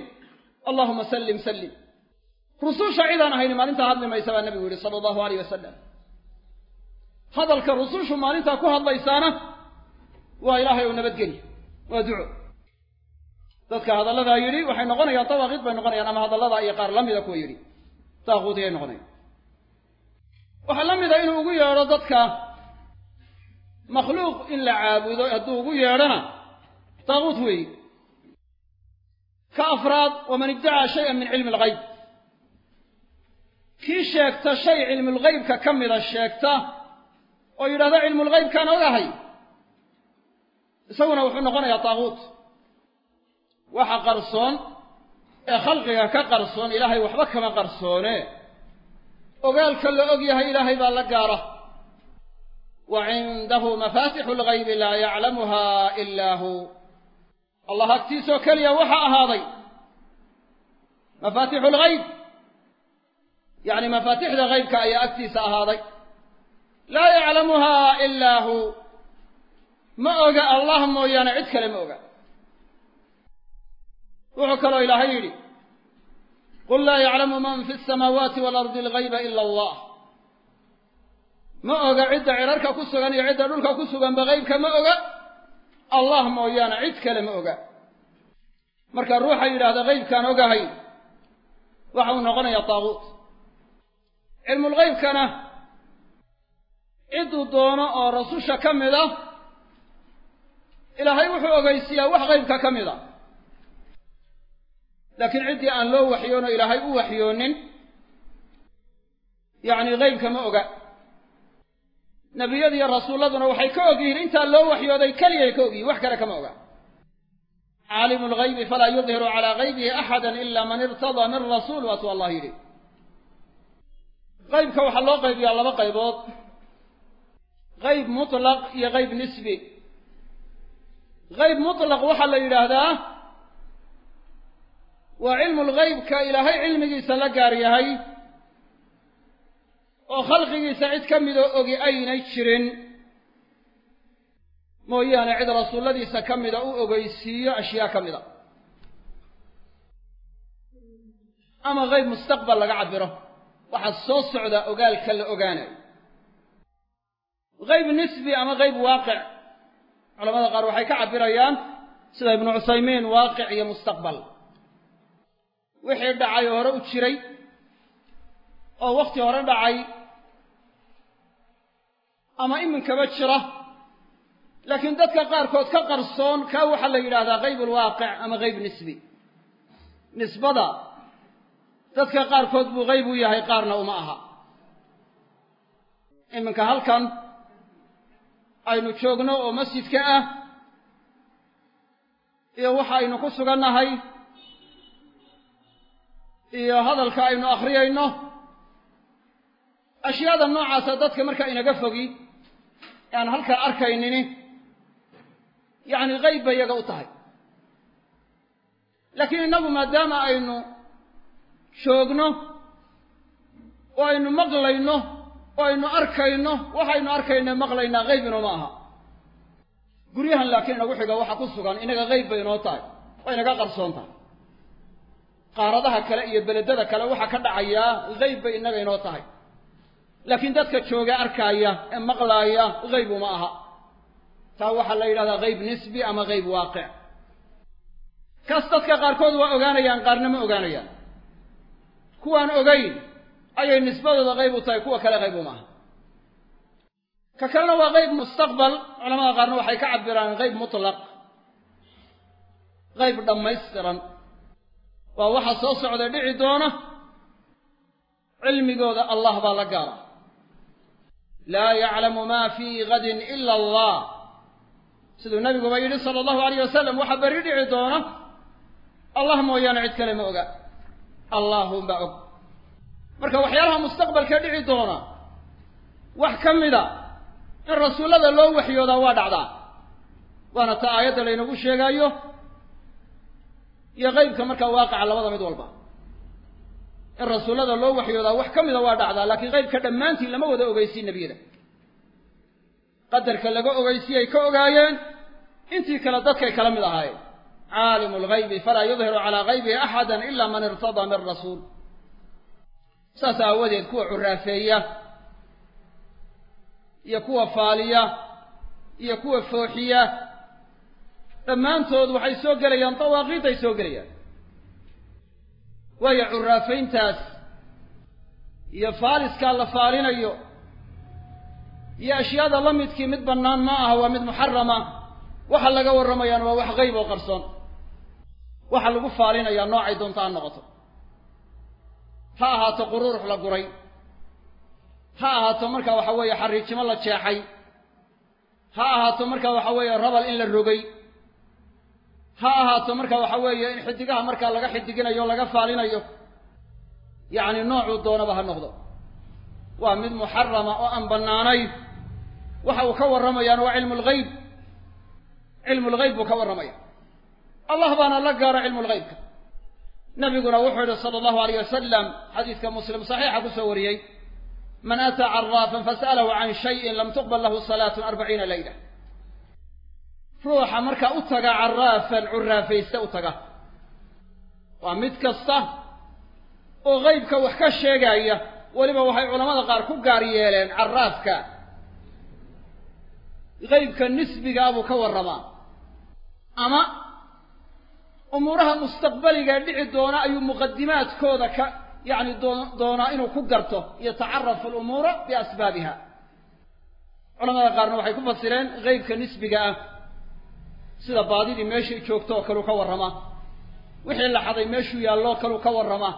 allahuma sallim sallim. Rususha cidaan ahayni maalintaa hadli maysa baa nebigu yihi sala allahu alayh wasalam hadalka rusushu maalintaa ku hadlaysaana waa ilaahay ou nabadgeli waa duco dadka hadalladaa yidhi waxay noqonayaan dawaaqiid bay noqonayaan ama hadalladaa iyo qaar la mida kuwa yidhi. Daaquudiyay noqonayaan. Waxaa la mida inuu ugu yeedho dadka makhluuq in la caabudo hadduu ugu yeedhona daaquud weeyi. Ka afraad waman iddacaa shayan min cilmi alghayb. Kii sheegta shay cilmulghaybka ka mida sheegta oo yidhahda cilmulghaybkaan ogahay isaguna wuxuu noqonayaa daaquut waxa qarsoon ee khalqiga ka qarsoon ilaahay waxba kama qarsoone. Ogaalka la og yahay ilaahay baa la gaara. Wa cindahu mafaatixu lghaybi laa yaclamuha ilaa hu. Allah agtiisoo keliya waxaa ahaaday. Mafaatixu lghayb. Yacni mafaatixda haybka ayaa agtiisa ahaaday. Laa yaclamuha ilaa hu. Ma oga allah mooyaane cid kale ma oga wuxuu kaloo ilaahay yidhi qul laa yaclamu man fi asamaawaati waalardi alghayba ila allah. Ma oga cidda cirarka ku sugan iyo cidda dhulka ku suganba haybka ma oga? Allah mooyaane cid kale ma oga. Marka ruuxa yidhaahda haybkaan ogahay waxa uu noqonayaa taaguut cilmulghaybkana cidduu doono oo rasusha ka mid a ilaahay wuxuu ogeysiiyaa wax haybka ka mid a laakiin ciddii aan loo waxyoon oo ilaahay u waxyoonin yacni haybka ma oga. Nebiyadiiyo rasuulladuna waxay ka og yihiin intaa loo waxyooday keliyay ka og yihiin wax kale kama oga. Caalimu lghaybi falaa yudhiru calaa haybihi axada ila man irtadaa min rasuul waatuu allah yidhi. Qaybka waxaa loo qaybiyaa laba qaybood. Qayb mutlaq iyo qayb nisbi. Qayb mutlaq waxaa la yidhaahdaa waa cilmu lghaybka ilaahay cilmigiisa la gaar yahay oo khalqigiisa cid ka midoo ogi aynay jirin. Mooyaane cid rasuulladiisa ka mida u ogeysiiyo ashyaa ka mida. Ama qayb mustaqbal laga cabiro waxaa soo socda ogaalka la ogaanayo. Qayb nisbi ama qayb waaqic culamada qaar waxay ka cabirayaan sida ibnu cuthaymiin waaqic iyo mustaqbal wixii dhacay hore u jiray oo wakhti hore dhacay ama iminkaba jira laakiin dadka qaarkood ka qarsoon kaa waxaa la yidhahdaa qayb ulwaaqic ama qayb nisbi. Nisbada dadka qaarkood buu qayb u yahay qaarna uma aha. Iminka halkan aynu joogno oo masjidka ah iyo waxa aynu ku sugannahay iyo hadalka aynu akhriyayno ashyaada noocaasa dadka markaa inaga fogi aan halkaa arkaynini yacni qayb bay iyaga u tahay. Laakiin innagu maadaama aynu joogno oo aynu maqlayno oo aynu arkayno waxaynu arkayna maqlaynaa qayb inooma aha. Guryahan laakiin inagu xiga waxa ku sugan inaga qayb bay inoo tahay waa inaga qarsoon tahay qaaradaha kale iyo beledada kale waxaa ka dhacayaa qayb bay innaga inoo tahay. Laakiin dadka jooga arkaaya ee maqlaaya qayb uma aha. Taa waxaa la yidhahdaa qayb nisbi ama qayb waaqic kaas dadka qaarkood waa ogaanayaan qaarna ma ogaanayaan. Kuwaan ogayn ayay nisbadooda qayb u tahay kuwa kale qayb uma aha. Ka kalena waa qayb mustaqbal culamada qaarna waxay ka cabiraan qayb mutlaq qayb dhammaystiran waa waxa soo socda dhici doona. Cilmigooda allah baa la gaara. Laa yaclamu ma fii gadin ila allah. Siduu nabiguba yidhi sala allahu alayh wasalam waxaa berri dhici doona. Allah mooyaane cid kale ma oga. Allaahunbaa og. Marka waxyaalaha mustaqbalkee dhici doona wax ka mida in rasuullada loo waxyoodaa waa dhacdaa. Waana ta aayadda laynagu sheegaayo iyo qeybka markaa waaqaca labada mid walba. In rasuullada loo waxyoodaa wax ka mida waa dhacdaa laakiin qeybka dhammaantii lama wada ogeysiin nebiyada. Qadarka laga ogeysiyay ka ogaayeen intii kale dadkay kala mid ahaayeen. Caalimu lgaybi falaa yudhiru calaa gaybihi axada ila man irtadaa min rasuul. Saas aawadeed kuwa curaafeeya iyo kuwa faaliya iyo kuwa fooxiya dhammaantood waxay soo gelayaan dawaaqiiday soo gelayaan. Waayo curaafayntaas iyo faaliskaa la faalinayo iyo ashyaada la midkii mid bannaan ma aha waa mid muxarama waxa laga warramayaan waa wax qeyb oo qarsoon. Waxa lagu faalinayaa noocay doonta ha noqoto. Ha ahaato quruurux la guray. Ha ahaato marka waxa weeye xariijimo la jeexay. Ha ahaato marka waxa weeye rabal in la rogay ha ahaato marka waxa weeye in xidigaha markaa laga xidiginayo laga faalinayo yacni noocuu doonaba ha noqdo. Waa mid muxarama oo aan bannaanayn. Waxa uu ka warramayaana waa cilmu lgeyb cilmu lgeyb buu ka warramaya. Allah baana la gaaro cilmu lgeybka nabiguna wuxuu yihi sala allahu alayh wasalam xadiiska muslim saxiixa ku soo wariyey man ataa caraafan fas'alahu can shayin lam tuqbal lahu salaatun arbaciina layla ruuxa markaa u taga caraafan curaafayste u taga. Waa mid kasta oo qeybka wax ka sheegaya weliba waxay culamada qaar ku gaar yeeleen caraafka qeybka nisbigaa buu ka warramaa ama umuuraha mustaqbaliga dhici doona ayuu muqadimaadkooda ka yacni doo doonaa inuu ku garto yatacarafu alumuura biasbaabiha culamada qaarna waxay ku fasireen qeybka nisbiga ah sida baadidii meeshay joogto oo kaleu ka warramaa wixii la xaday meeshuu yaalloo kaleu ka warramaa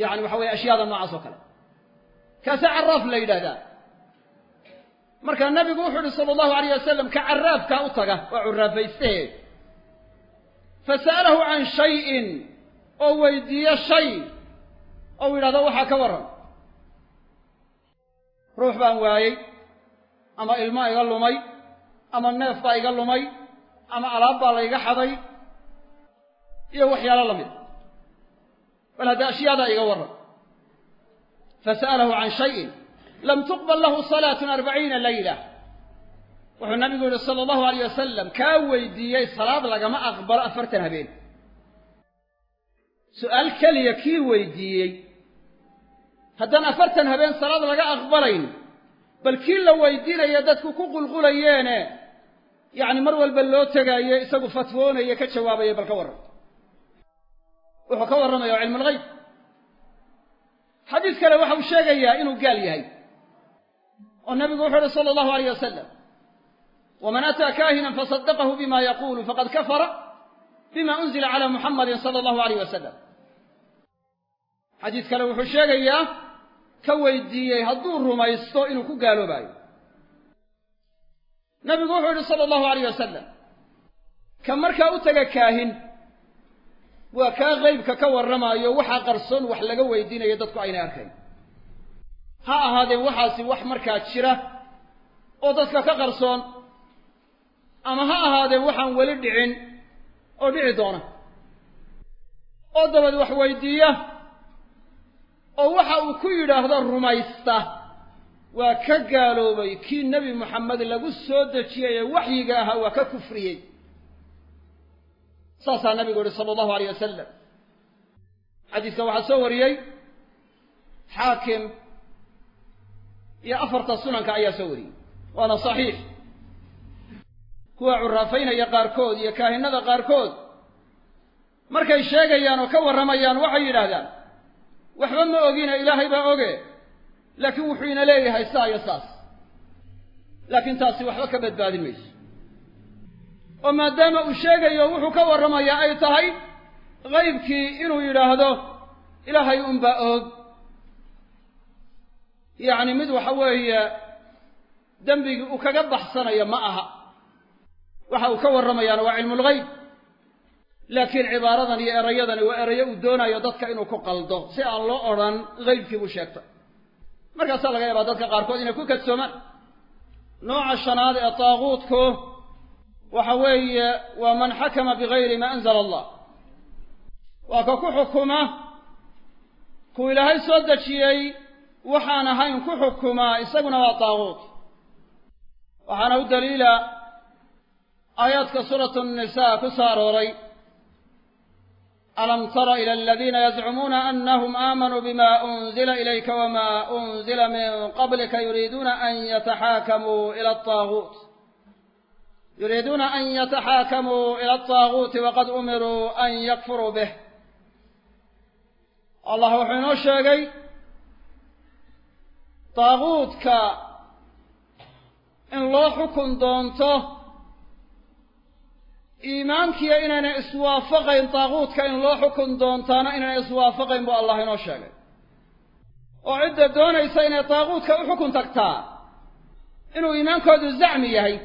yacni waxa weeye ashyaada noocaas oo kale. Kaase caraaf la yidhaahdaa. Marka nabigu wuxuu yihi sala allahu alayh wasalam ka caraafkaa u taga. Waa curaafaystehe fasa'alahu can shayin oo weydiiyo shay ou yidhahdo waxaa ka warran. Ruux baan waayey ama ilmo iga lumay ama neef baa iga lumay ama alaab baa layga xaday iyo waxyaalo la mid bal haddii ashyaadaa iga warran fasa'alahu can shayin lam tuqbal lahu salaatun arbaciina layla. Wuxuu nabigu yihi sala allahu alayh wasalam kaa weydiiyey salaad lagama aqbalo afartan habeen. Su'aal keliya kii weydiiyey haddaan afartan habeen salaad laga aqbalayn bal kii la weydiinaya dadku ku qulqulayeene yacni mar walba loo tegaaye isagu fatwoonaye ka jawaabaya bal ka warran. Wuxuu ka warramaya waa cilmu lgeyb xadiis kale waxa uu sheegayaa inuu gaal yahay. Oo nabigu wuxuu uhi sala allahu alayh wasalam waman ataa kaahinan fasadaqahu bima yaqulu faqad kafara bima unzila cala muxamadin sala allahu alayh wasalam xadiis kale wuxuu sheegayaa ka weydiiyey hadduu rumaysto inuu ku gaaloobaayo nabigu wuxuu yihi sala allahu alayh wasalam ka markaa u taga kaahin waa kaa qeybka ka warramaayo waxaa qarsoon wax laga weydiinayo dadku aynay arkayn. Ha ahaadeen waxaasi wax markaa jira oo dadka ka qarsoon ama ha ahaadeen waxaan weli dhicin oo dhici doona. Oo dabad wax weydiiya oo waxa uu ku yidhaahdo rumaysta waa ka gaaloobay kii nebi moxamed lagu soo dejiyey waxyiga ahaa waa ka kufriyey. Saasaa nabigu yihi sala allahu alayh wasalam xadiiska waxaa soo wariyey xaakim iyo afarta sunanka ayaa soo wariyey. Waana saxiix. Kuwa curaafaynaya qaarkood iyo kaahinada qaarkood markay sheegayaan oo ka warramayaan waxay yidhaahdaan waxba ma ogina ilaahay baa oge laakiin wuxuu ina leeyahay saa iyo saas. Laakiin taasi waxba ka badbaadin mayso. Oo maadaama uu sheegayo wuxuu ka warramayaa ay tahay qaybkii inuu yidhaahdo ilaahay unbaa og yacni mid waxa weeye dembigii uu kaga baxsanayo ma aha. Waxa uu ka warramayaana waa cilmulgeyb laakiin cibaaradan iyo erayadani waa erayo uu doonayo dadka inuu ku qaldo si aan loo odhan geybkii buu sheegtay markaasaa laga yaabaa dadka qaarkood inay ku kadsoomaan nooca shanaad ee taaguutku waxa weeye waa man xakama bigayri ma anzala allah waa ka ku xukuma kuu ilaahay soo dejiyey waxaan ahayn ku xukumaa isaguna waa taaguut waxaana u daliila aayaadka suuratu nnisaa ku soo arooray alam tara ila aladiina yazcumuuna anahum aamanuu bima unzila ilayka wama unzila min qablika yuriiduuna an yataxaakamuu ila ataaguut yuriiduuna an yataxaakamuu ila altaaguuti waqad umiruu an yakfuruu bih allah wuxuu inoo sheegay taaguudka in loo xukun doonto iimaankiya inaynay iswaafaqayn taaguudka in loo xukun doontaana inaynay iswaafaqayn buu allah inoo sheegay. oo cidda doonaysa inay taaguudka u xukun tagtaa inuu iimaankoodu zacmi yahay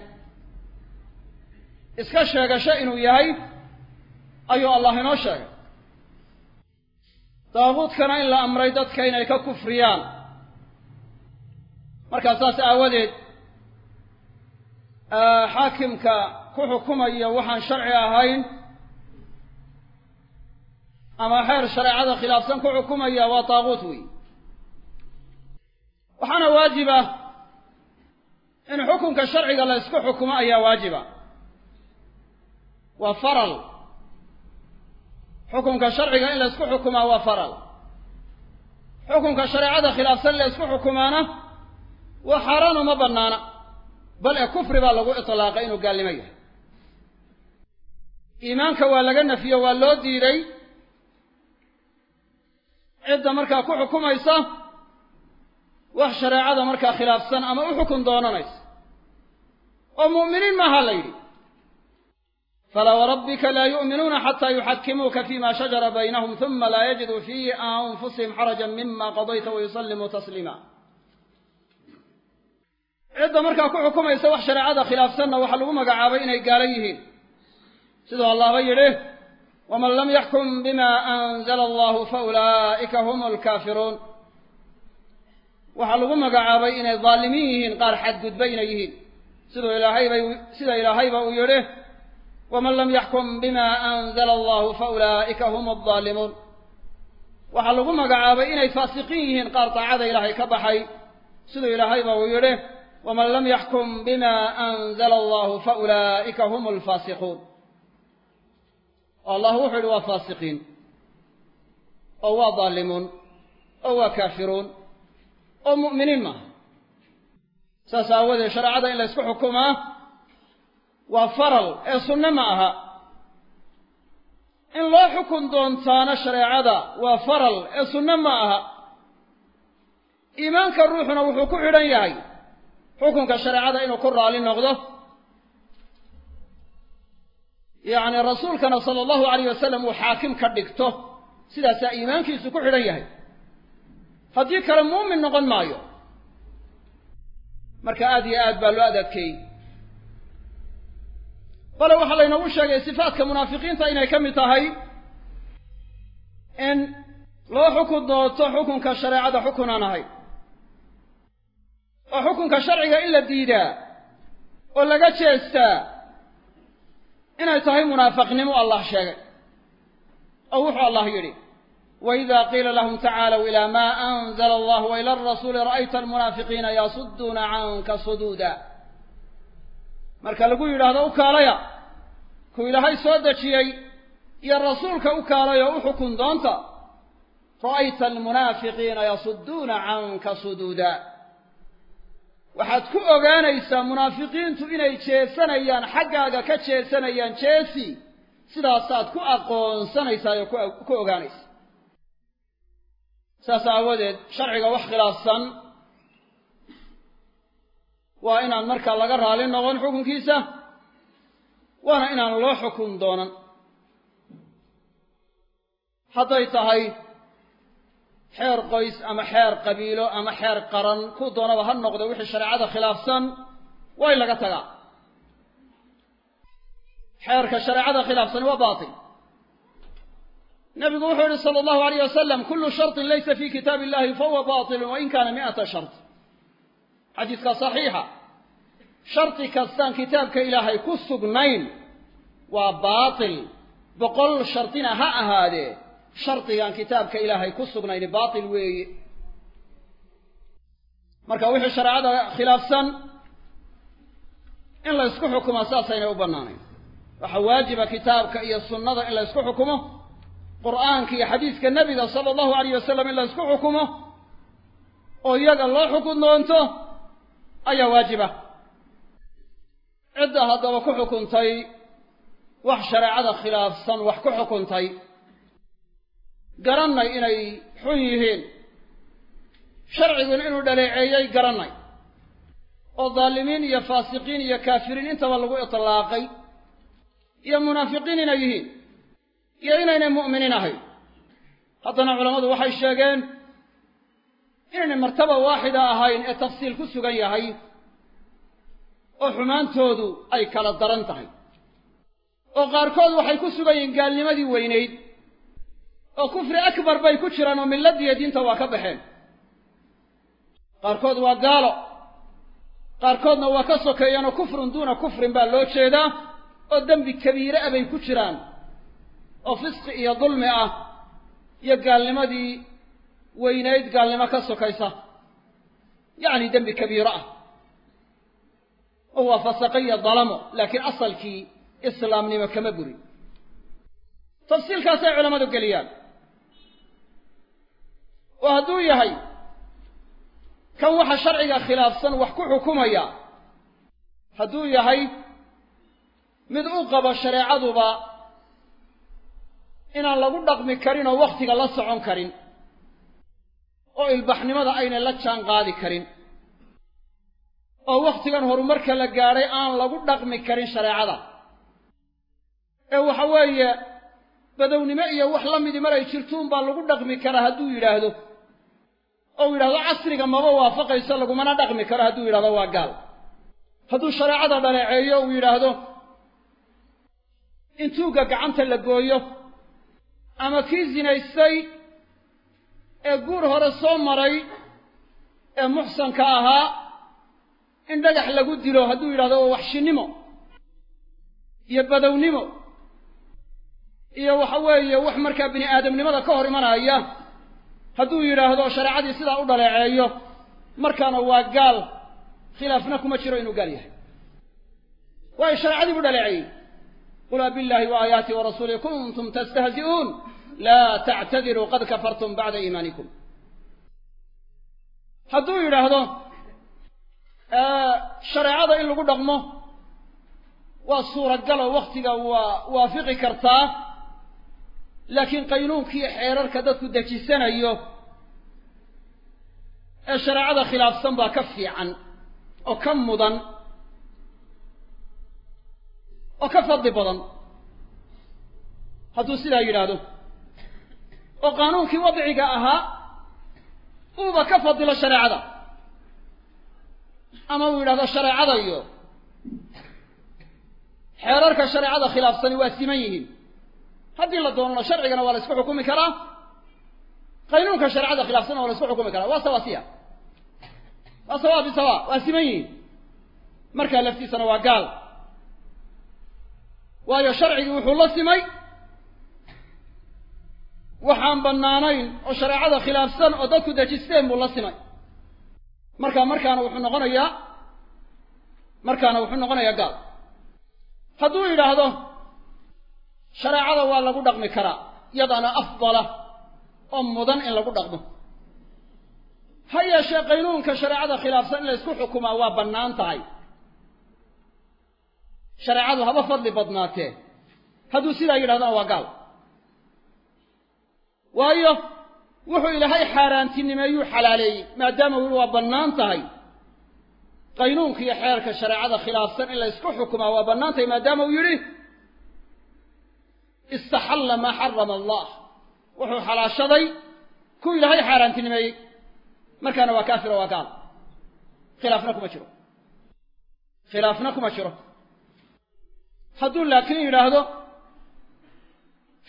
iska sheegasho inuu yahay ayuu allah inoo sheegay. taaguudkana in la amray dadka inay ka kufriyaan. markaa saas aawadeed xaakimka ku xukumaya waxaan sharci ahayn ama xeer shareecada khilaafsan ku xukumaya waa taaguut wey waxaana waajiba in xukunka sharciga la ysku xukumo ayaa waajiba waa faral. Xukunka sharciga in la ysku xukumaa waa faral. Xukunka shareecada khilaafsan la ysku xukumaana waa xaaraan uma banaana bal ee kufri baa lagu itlaaqay inuu gaalnimo yahay iimaanka waa laga nafiyo waa loo diiday. Cidda markaa ku xukumaysa wax shareecada markaa khilaafsan ama u xukun doonanaysa. Oo mu'miniin maaha la yidhi. Falaa warabbika laa yu'minuuna xataa yuxakimuuka fima shajara baynahum huma laa yajiduu fii anfusihim xarajan mima qadayta wayusallimuu tasliima cidda markaa ku xukumaysa wax shareecada khilaafsanna waxaa lagu magacaabay inay gaalo yihiin siduu allahba yidhi waman lam yaxkum bima anzala allahu fa ulaa'ika hum alkaafiruun waxaa lagu magacaabay inay daalimiin yihiin qaar xadgudba inay yihiin. Siduu ilaahaybay sida ilaahayba uu yidhi waman lam yaxkum bima anzala allahu fa ulaa'ika hum aldaalimuun waxaa lagu magacaabay inay faasiqiin yihiin qaar daacada ilaahay ka baxay. Siduu ilaahayba uu yidhi waman lam yaxkum bima anzala allahu fa ulaa'ika hum alfaasiquun oo allah wuxuu yidhi waa faasiqiin oo waa daalimuun oo waa kaafiruun oo mu'miniin maaha. Saas aawadeed shareecada in la ysku xukumaa waa faral ee sunne ma aha. In loo xukun doontaana shareecada waa faral ee sunne ma aha. Iimaanka ruuxuna wuxuu ku xidhan yahay. Xukunka shareecada inuu ku raali noqdo yacni rasuulkana sala allahu alayh wasalam uu xaakim ka dhigto sidaasaa iimaankiisu ku xidhan yahay. Haddii kale muumin noqon maayo. Marka aada iyo aad baa loo adadkeeyey. Bale waxaa laynoogu sheegay sifaadka munaafiqiinta inay ka mid tahay in loo xukun doonto xukunka shareecada xukun aan ahayn oo xukunka sharciga in la diidaa oo laga jeestaa inay tahay munaafiqnimo allah sheegay. Oo wuxuu allah yidhi waidaa qiila lahum tacaalow ilaa maa anzala allah wa ila arasuuli ra'ayta almunaafiqiina yasuduuna canka suduuda. Marka lagu yidhaahdo u kaalaya kuu ilaahay soo dejiyey iyo rasuulka u kaalay u xukun doonta ra'ayta almunaafiqiina yasuduuna canka suduuda waxaad ku ogaanaysaa munaafiqiintu inay jeesanayaan xaggaaga ka jeesanayaan jeesi. Sidaasaad ku aqoonsanaysaa oo ku ogaanaysa saas aawadeed sharciga wax khilaafsan waa inaan markaa laga raali noqon xukunkiisa waana inaan loo xukun doonan. Hadday tahay xeer qoys ama xeer qabiilo ama xeer qaran ku doonaba ha noqdo wixii shareecada khilaafsan in laga tagaa. Xeerka shareecada khilaafsani waa baatil. Nabigu wuxuu yihi sala allahu alayh wasalam kullu sharطin laysa fi kitaabi illahi fahuwa baطilu wain kana mi'ata shart. Xadiiska saxiixa shardi kastaan kitaabka ilaahay ku sugnayn waa baatil. Boqol shardina ha ahaadee shardigaan kitaabka ilaahay ku sugnayn baatil weeye. Marka wixii shareecada khilaafsan in la ysku xukumaa saasaynay u bannaanayn. Waxaa waajiba kitaabka iyo sunnada in la ysku xukumo qur'aanka iyo xadiiska nebiga sala allahu alayh wasalam in la ysku xukumo oo iyaga loo xukun doonto ayaa waajiba. Cidda haddaba ku xukuntay wax shareecada khilaafsan wax ku xukuntay garannay inay xun yihiin. Sharciguna inuu dhaleeceeyey garannay. Oo daalimiin iyo faasiqiin iyo kaafiriin intaba lagu itlaaqay iyo munaafiqiin inay yihiin iyo inaynay mu'miniin ahayn. Haddana culammadu waxay sheegeen inaynay martaba waaxida ahayn ee tafsiil ku sugan yahay oo xumaantoodu ay kala daran tahay. Oo qaarkood waxay ku sugan yihiin gaalnimadii weynayd oo kufri akbar bay ku jiraan oo milladiiyo diinta waa ka baxeen. Qaarkood waa gaalo qaarkoodna waa ka sokeeyeen oo kufrun duuna kufrin baa loo jeedaa oo dembi kabiire ah bay ku jiraan. Oo fisqi iyo dulmi ah iyo gaalnimadii weynayd gaalnimo ka sokaysa. Yacni dembi kabiiro ah. Oo waa fasaqe iyo dalamo laakiin asalkii islaamnimo kama burin tafsiilkaasay culammadu geliyaan oo hadduu yahay kan waxa sharciga khilaafsan wax ku xukumaya hadduu yahay mid u qabo shareecaduba inaan lagu dhaqmi karin oo wakhtiga la socon karin oo ilbaxnimada aynay la jaan qaadi karin oo wakhtigan horumarka la gaadhay aan lagu dhaqmi karin shareecada. Ee waxa weeye badownimo iyo wax la midi maray jirtuun baa lagu dhaqmi karaa hadduu yidhaahdo ou yidhahdo casriga maba waafaqayso lagumana dhaqmi karo hadduu yidhahdo waa gaal. Hadduu shareecada dhaleeceeyo uu yidhaahdo in tuugga gacanta la gooyo ama kii zinaystay ee guur hore soo maray ee muxsanka ahaa in dhagax lagu dilo hadduu yidhahdo waa waxshinimo iyo badownimo iyo waxa weeye wax markaa bini aadamnimada ka hor imanaya hadduu yidhaahdo shareecadii sidaa u dhaleeceeyo markaana waa gaal khilaafna kuma jiro inuu gaal yahay. Waayo shareecadii buu dhaleeceeyey. Qul abillahi wa aayaatihi wa rasuulihi kuntum tastahzi'uun. Laa tactadiruu qad kafartum bacda iimaanikum. Hadduu yidhaahdo shareecada in lagu dhaqmo waa suuragaloo wakhtiga waa waafiqi kartaa laakiin qaynuunkii xeerarka dadku dejisanayo ee shareecada khilaafsan baa ka fiican oo ka mudan oo ka fadli badan. Hadduu sidaa yidhaahdo oo qaanuunkii wadciga ahaa uuba ka fadilo shareecada ama uu yidhahdo shareecada iyo xeerarka shareecada khilaafsani waa siman yihiin haddii la doonana sharcigana waa la isku xukumi karaa. Qaynuunka shareecada khilaafsanna waa la isku xukumi karaa. Waa sawaasiya waa sawa bisawa waa siman yihiin. Markaa laftiisana waa gaal. Waayo sharcigii wuxuu la simay. Waxaan bannaanayn oo shareecada khilaafsan oo dadku dejisteen buu la simay. Marka markaana wuxuu noqonayaa markaana wuxuu noqonayaa gaal. Hadduu yidhaahdo shareecada waa lagu dhaqmi karaa yadana afdala oo mudan in lagu dhaqmo. Ha yeeshee qaynuunka shareecada khilaafsan in la ysku xukumaa waa bannaan tahay. Shareecadu haba fadli badnaatee hadduu sidaa yidhahdana waa gaal. Waayo wuxuu ilaahay xaaraantinimeeyuu xalaaleeyey maadaama uu waa bannaan tahay. Qaynuunka iyo xeerka shareecada khilaafsan in la ysku xukumaa waa bannaan tahay maadaama uu yidhi istaxalla maa xarama allah wuxuu xalaashaday ku ilaahay xaaraantinimeeyey markaana waa kaafir oo waa gaal khilaafna kuma jiro khilaafna kuma jiro hadduu laakiin yidhaahdo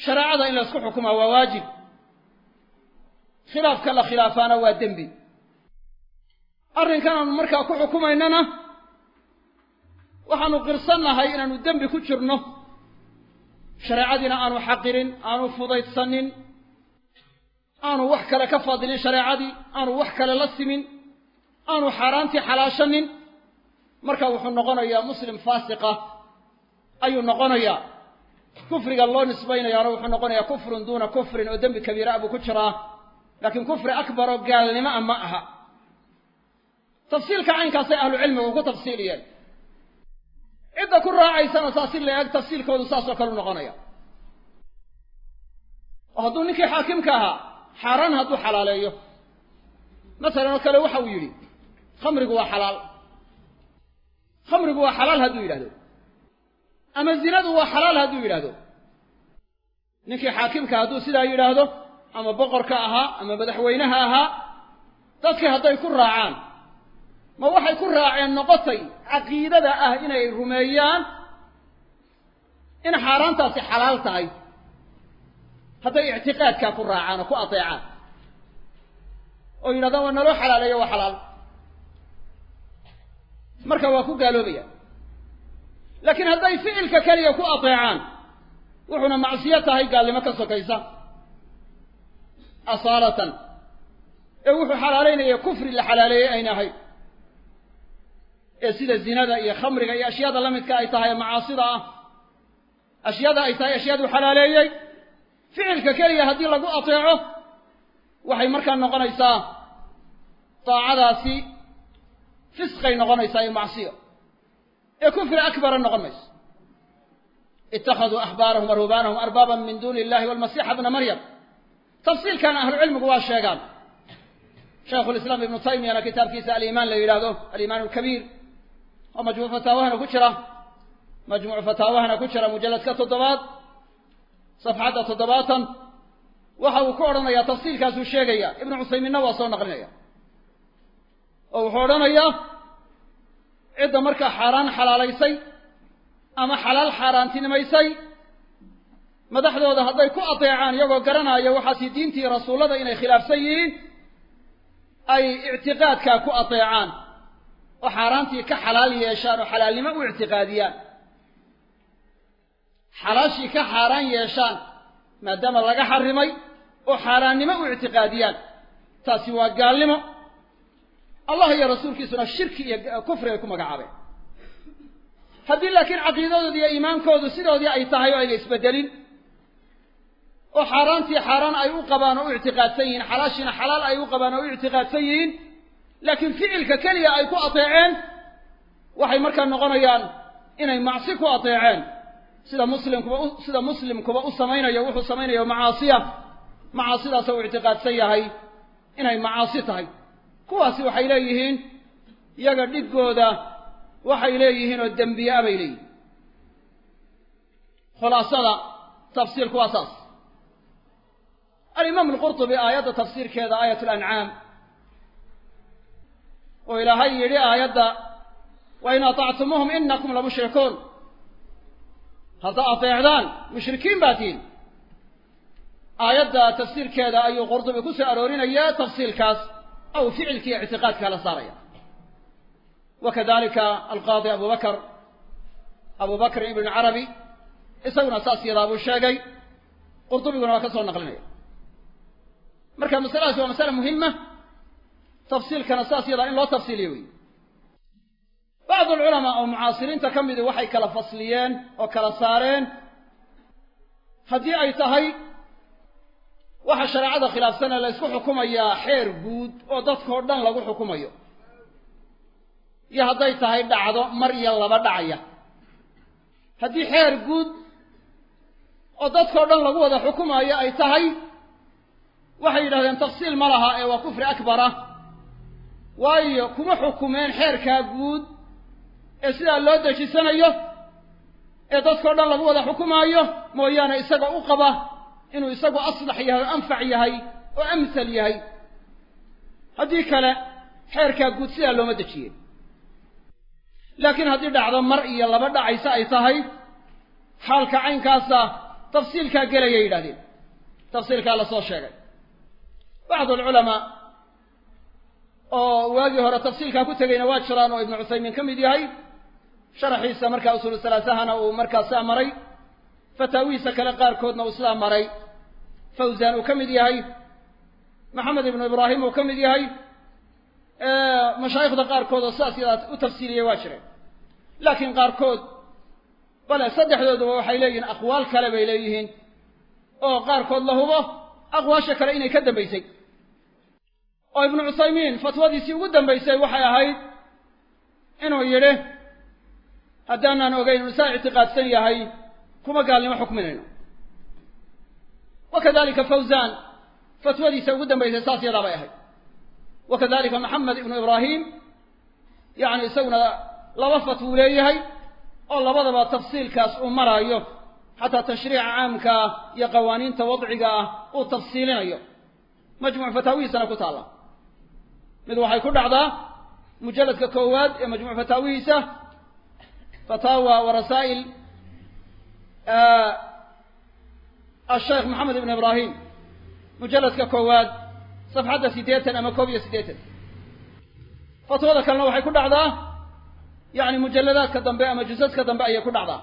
shareecada in laysku xukumaa waa waajib khilaafka la khilaafaana waa dembi arrinkan aanu markaa ku xukumaynana waxaanu qirsannahay inaanu dembi ku jirno shareecadiina aanu xaqirin aanu fudaydsanin aanu wax kale ka fadilin shareecadii aanu wax kale la simin aanu xaaraantii xalaashanin. Marka wuxuu noqonayaa muslim faasiqa ayuu noqonayaa kufriga loo nisbaynayaana wuxuu noqonayaa kufrun duuna kufrin oo dembi kabiiraa buu ku jiraa. Laakiin kufri akbar oo gaalnimo a ma aha. Tafsiilka caynkaasay ahlucilmigu ku tafsiiliyeen cidda ku raacaysana saa si la eg tafsiilkoodu saasoo kale u noqonaya. Oo hadduu ninkii xaakimka ahaa xaaraan hadduu xalaaleeyo. Masalan oo kale waxa uu yidhi khamrigu waa xalaal. Khamrigu waa xalaal hadduu yidhahdo ama zinadu waa xalaal hadduu yidhahdo ninkii xaakimka hadduu sidaa yidhaahdo ama boqorka ahaa ama madaxweynaha ahaa dadkii hadday ku raacaan ma waxay ku raaceen noqotay caqiidada ah inay rumeeyaan in xaaraantaasi xalaal tahay. Hadday ictiqaadkaa ku raacaan oo ku ateecaan. Oo yidhahdaan waa naloo xalaaleeyo waa xalaal. Marka waa ku gaaloobaya laakiin hadday ficilka keliya ku ateecaan wuxuuna macsiyo tahay gaalnimo ka sokaysa. Asaalatan ee wuxuu xalaalaynaya kufri la xalaaleeyey ayna ahayd ee sida zinada iyo khamriga iyo ashyaada la midka ay tahay macaasida ah. Ashyaada ay tahay ashyaaduu xalaaleeyey. Ficilka keliya haddii lagu ateeco waxay markaa noqonaysaa daacadaasi fisqay noqonaysaa iyo macsiyo. Ee kufri akbara noqon mayso. Ittakhaduu axbaarahum waruhbaanahum arbaaban min duuni illahi walmasiixa bna maryam. Tafsiilkan ahlucilmigu waa sheegaan. Shaykhu lislaam ibnu taymiyana kitaabkiisa aliimaan la yidhaahdo aliimaan alkabiir oo majmuuc fataawahana ku jira. Majmuuc fataawahana ku jira mujalladka toddobaad safxadda toddobaatan. Waxa uu ku odhanayaa tafsiilkaasuu sheegaya ibnu cusaymiinna waa soo naqlinaya. Oo wuxuu odhanayaa cidda markaa xaaraan xalaalaysay ama xalaal xaaraantinimaysay madaxdooda hadday ku adeecaan iyagoo garanaya waxaasi diintii rasuullada inay khilaafsan yihiin ay ictiqaadkaa ku adeecaan oo xaaraantii ka xalaal yeeshaan oo xalaalnimo u ictiqaadiyaan. Xalaashii ka xaaraan yeeshaan maadaama laga xarimay oo xaaraannimo u ictiqaadiyaan. Taasi waa gaalnimo. Allah iyo rasuulkiisuna shirki iyo kufri ay ku magacaabeen. Haddii laakiin caqiidadooda iyo iimaankoodu sidoodii ay tahay oo ayna isbedelin oo xaaraantii xaaraan ay u qabaan oo u ictiqaadsan yihiin xalaashiina xalaal ay u qabaan oo u ictiqaadsan yihiin laakiin ficilka keliya ay ku ateeceen waxay markaa noqonayaan inay macsi ku ateeceen. Sida muslimkuba u sida muslimkuba u samaynayo wuxuu samaynayo macaasiya. Macaasidaasoo u ictiqaadsan yahay inay macaasi tahay. Kuwaasi waxay leeyihiin iyaga dhigooda waxay leeyihiin oo dembiye a bay leeyihiin khulaasada tafsiirku waa saas alimaam alqurtubi aayadda tafsiirkeeda aayat lancaam oo ilaahay yidhi aayadda wa in atactumuuhum inakum lamushrikuun hadda ateecdaan mushrikiin baa tihin aayadda tafsiirkeeda ayuu qurtubi ku soo aroorinayaa tafsiilkaas aw ficilkii ictiqaadka la saaraya. Wakadalika alqaadi abu bakr abu bakr ibn carabi isaguna saas yadaa buu sheegay. Qurtubiguna waa ka soo naqlinaya. Marka masaladaasi waa masale muhima tafsiilkana saas yadaa in loo tafsiiliyo wey bacdu alculamaa oo mucaasiriinta ka midi waxay kala fasliyeen oo kala saareen. Haddii ay tahay waxa shareecada khilaafsane la ysku xukumayaa xeer guud oo dadkao dhan lagu xukumayo. Iyo hadday tahay dhacdo mar iyo laba dhacaya. Haddii xeer guud oo dadkao dhan lagu wada xukumayo ay tahay waxay yidhahdeen tafsiil ma laha ee waa kufri akbara waayo kuma xukumeen xeerkaa guud ee sidaa loo dejisanayo ee dadkao dhan lagu wada xukumaayo mooyaane isagoo u qaba inuu isagu aslax yahay oo anfac yahay oo amsal yahay. Haddii kale xeerkaa guud sidaa looma dejiyey. Laakiin haddii dhacdo mar iyo laba dhacaysa ay tahay xaalka caynkaasa tafsiilkaa gelaya yidhahdeen tafsiilkaa la soo sheegay. Bacdu alculamaa oo waagii hore tafsiilkaa ku tegayna waa jiraan oo ibnu cuthaymiin ka mid yahay. Sharaxiisa markaa usuulu salaasahana uu markaa saa maray. Fataawihiisa kale qaarkoodna uu sidaa maray. Fawzan uu ka mid yahay. Maxamed ibnu ibraahim uu ka mid yahay. Mashaayikhda qaarkood oo sidaas yadaa u tafsiiliyey waa jireen. Laakiin qaarkood bale saddexdooduba waxay leeyihiin aqwaal kale bay leeyihiin. Oo qaarkood la hubo aqwaasha kale inay ka dambaysay oo ibnu cuthaymiin fatwadiisii ugu dambaysay waxay ahayd inuu yidhi haddaanaan ogeyn inu saa ictiqaadsan yahay kuma gaalnimo xukminayno. Wa kadalika fawzan fatwadiisa ugu dambaysay saas yadaa bay ahayd. Wa kadalika maxamed ibnu ibraahim yacni isaguna laba fatwuu leeyahay oo labadaba tafsiilkaas uu maraayo xataa tashriica caamkaa iyo qawaaniinta wadciga ah uu tafsiilinayo. Majmuuc fataawihiisana ku taalla mid waxay ku dhacdaa mujalladka koowaad ee majmuuc fataawihiisa fataawa wa rasaa'il asheekh maxamed ibn ibraahim mujalladka koowaad safxadda siddeetan ama koob iyo siddeetan. Fatwada kalena waxay ku dhacdaa yacni mujalladaadka dambe ama jusaska dambe ayay ku dhacdaa.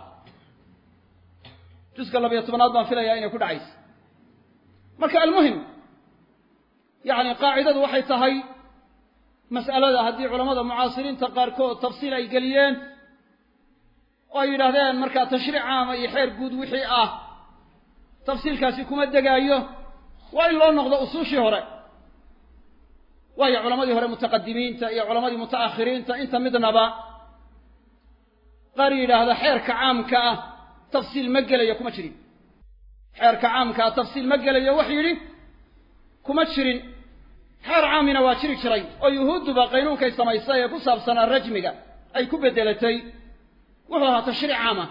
Juska labayo tobnaad baan filayaa inay ku dhacayso. Marka almuhim yacni qaacidadu waxay tahay mas'alada haddii culamada mucaasiriinta qaarkood tafsiil ay geliyeen oo ay yidhaahdeen markaa tashriic caama iyo xeer guud wixii ah tafsiilkaasi kuma degaayo. Waa in loo noqdo usuushii hore. Waayo culamadii hore mutaqadimiinta iyo culamadii muta'akhiriinta inta midnaba qaar yidhaahda xeerka caamka ah tafsiil ma gelayo kuma jirin. Xeerka caamka ah tafsiil ma gelayo wax yidhi kuma jirin xeer caamina waa jiri jiray oo yuhuudduba qaynuunkay samaysay ee ku saabsanaa rajmiga ay ku beddelatay. Wuxuu ahaa tashriic caama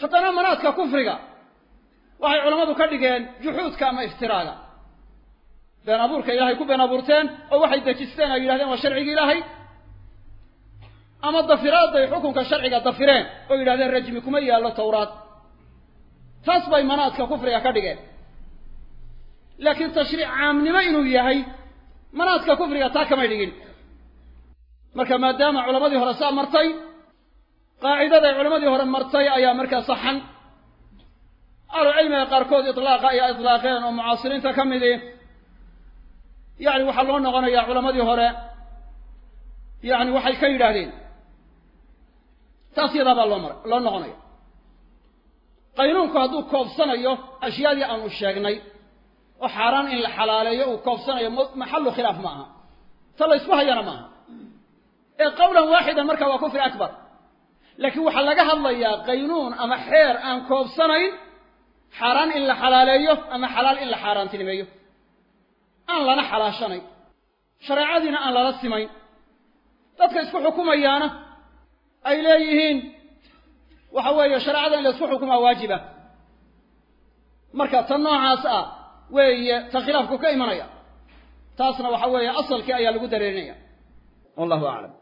haddana manaadka kufriga waxay culammadu ka dhigeen juxuudka ama iftiraaga. Been abuurka ilaahay ku been abuurteen oo waxay dejisteen ay yidhahdeen waa sharcigii ilaahay. Ama dafiraadday xukunka sharciga dafireen oo yidhahdeen rajmi kuma yaallo tawraad taas bay manaadka kufriga ka dhigeen. Laakiin tashriic caamnimo inuu yahay manaadka kufriga taa kamay dhigin. Marka maadaama culammadii hore saa martay qaacidaday culammadii hore martay ayaa markaa saxan. Ahlucilmiga qaarkood itlaaqa ay itlaaqeen oo mucaasiriinta ka midi yacni waxaa loo noqonayaa culammadii hore yacni waxay ka yidhaahdeen. Taas yadaa baa loo mara loo noqonaya. Qaynuunku hadduu koobsanayo ashyaadii aanu sheegnay oo xaaraan in la xalaaleeyo uu koobsanayo maxallu khilaaf ma aha. Ta la ysku hayana maaha ee qawlan waaxidan marka waa kufri akbar. Laakiin waxaa laga hadlayaa qaynuun ama xeer aan koobsanayn xaaraan in la xalaaleeyo ama xalaal in la xaaraantinimeeyo. Aan lana xalaashanayn shareecadiina aan lala simayn. Dadka isku xukumayaana ay leeyihiin waxa weeye shareecada in la isku xukumaa waajiba. Marka tan noocaas ah weeye ta khilaafku ka imanaya. Taasna waxa weeye asalkii ayaa lagu dareerinaya wallahu aclam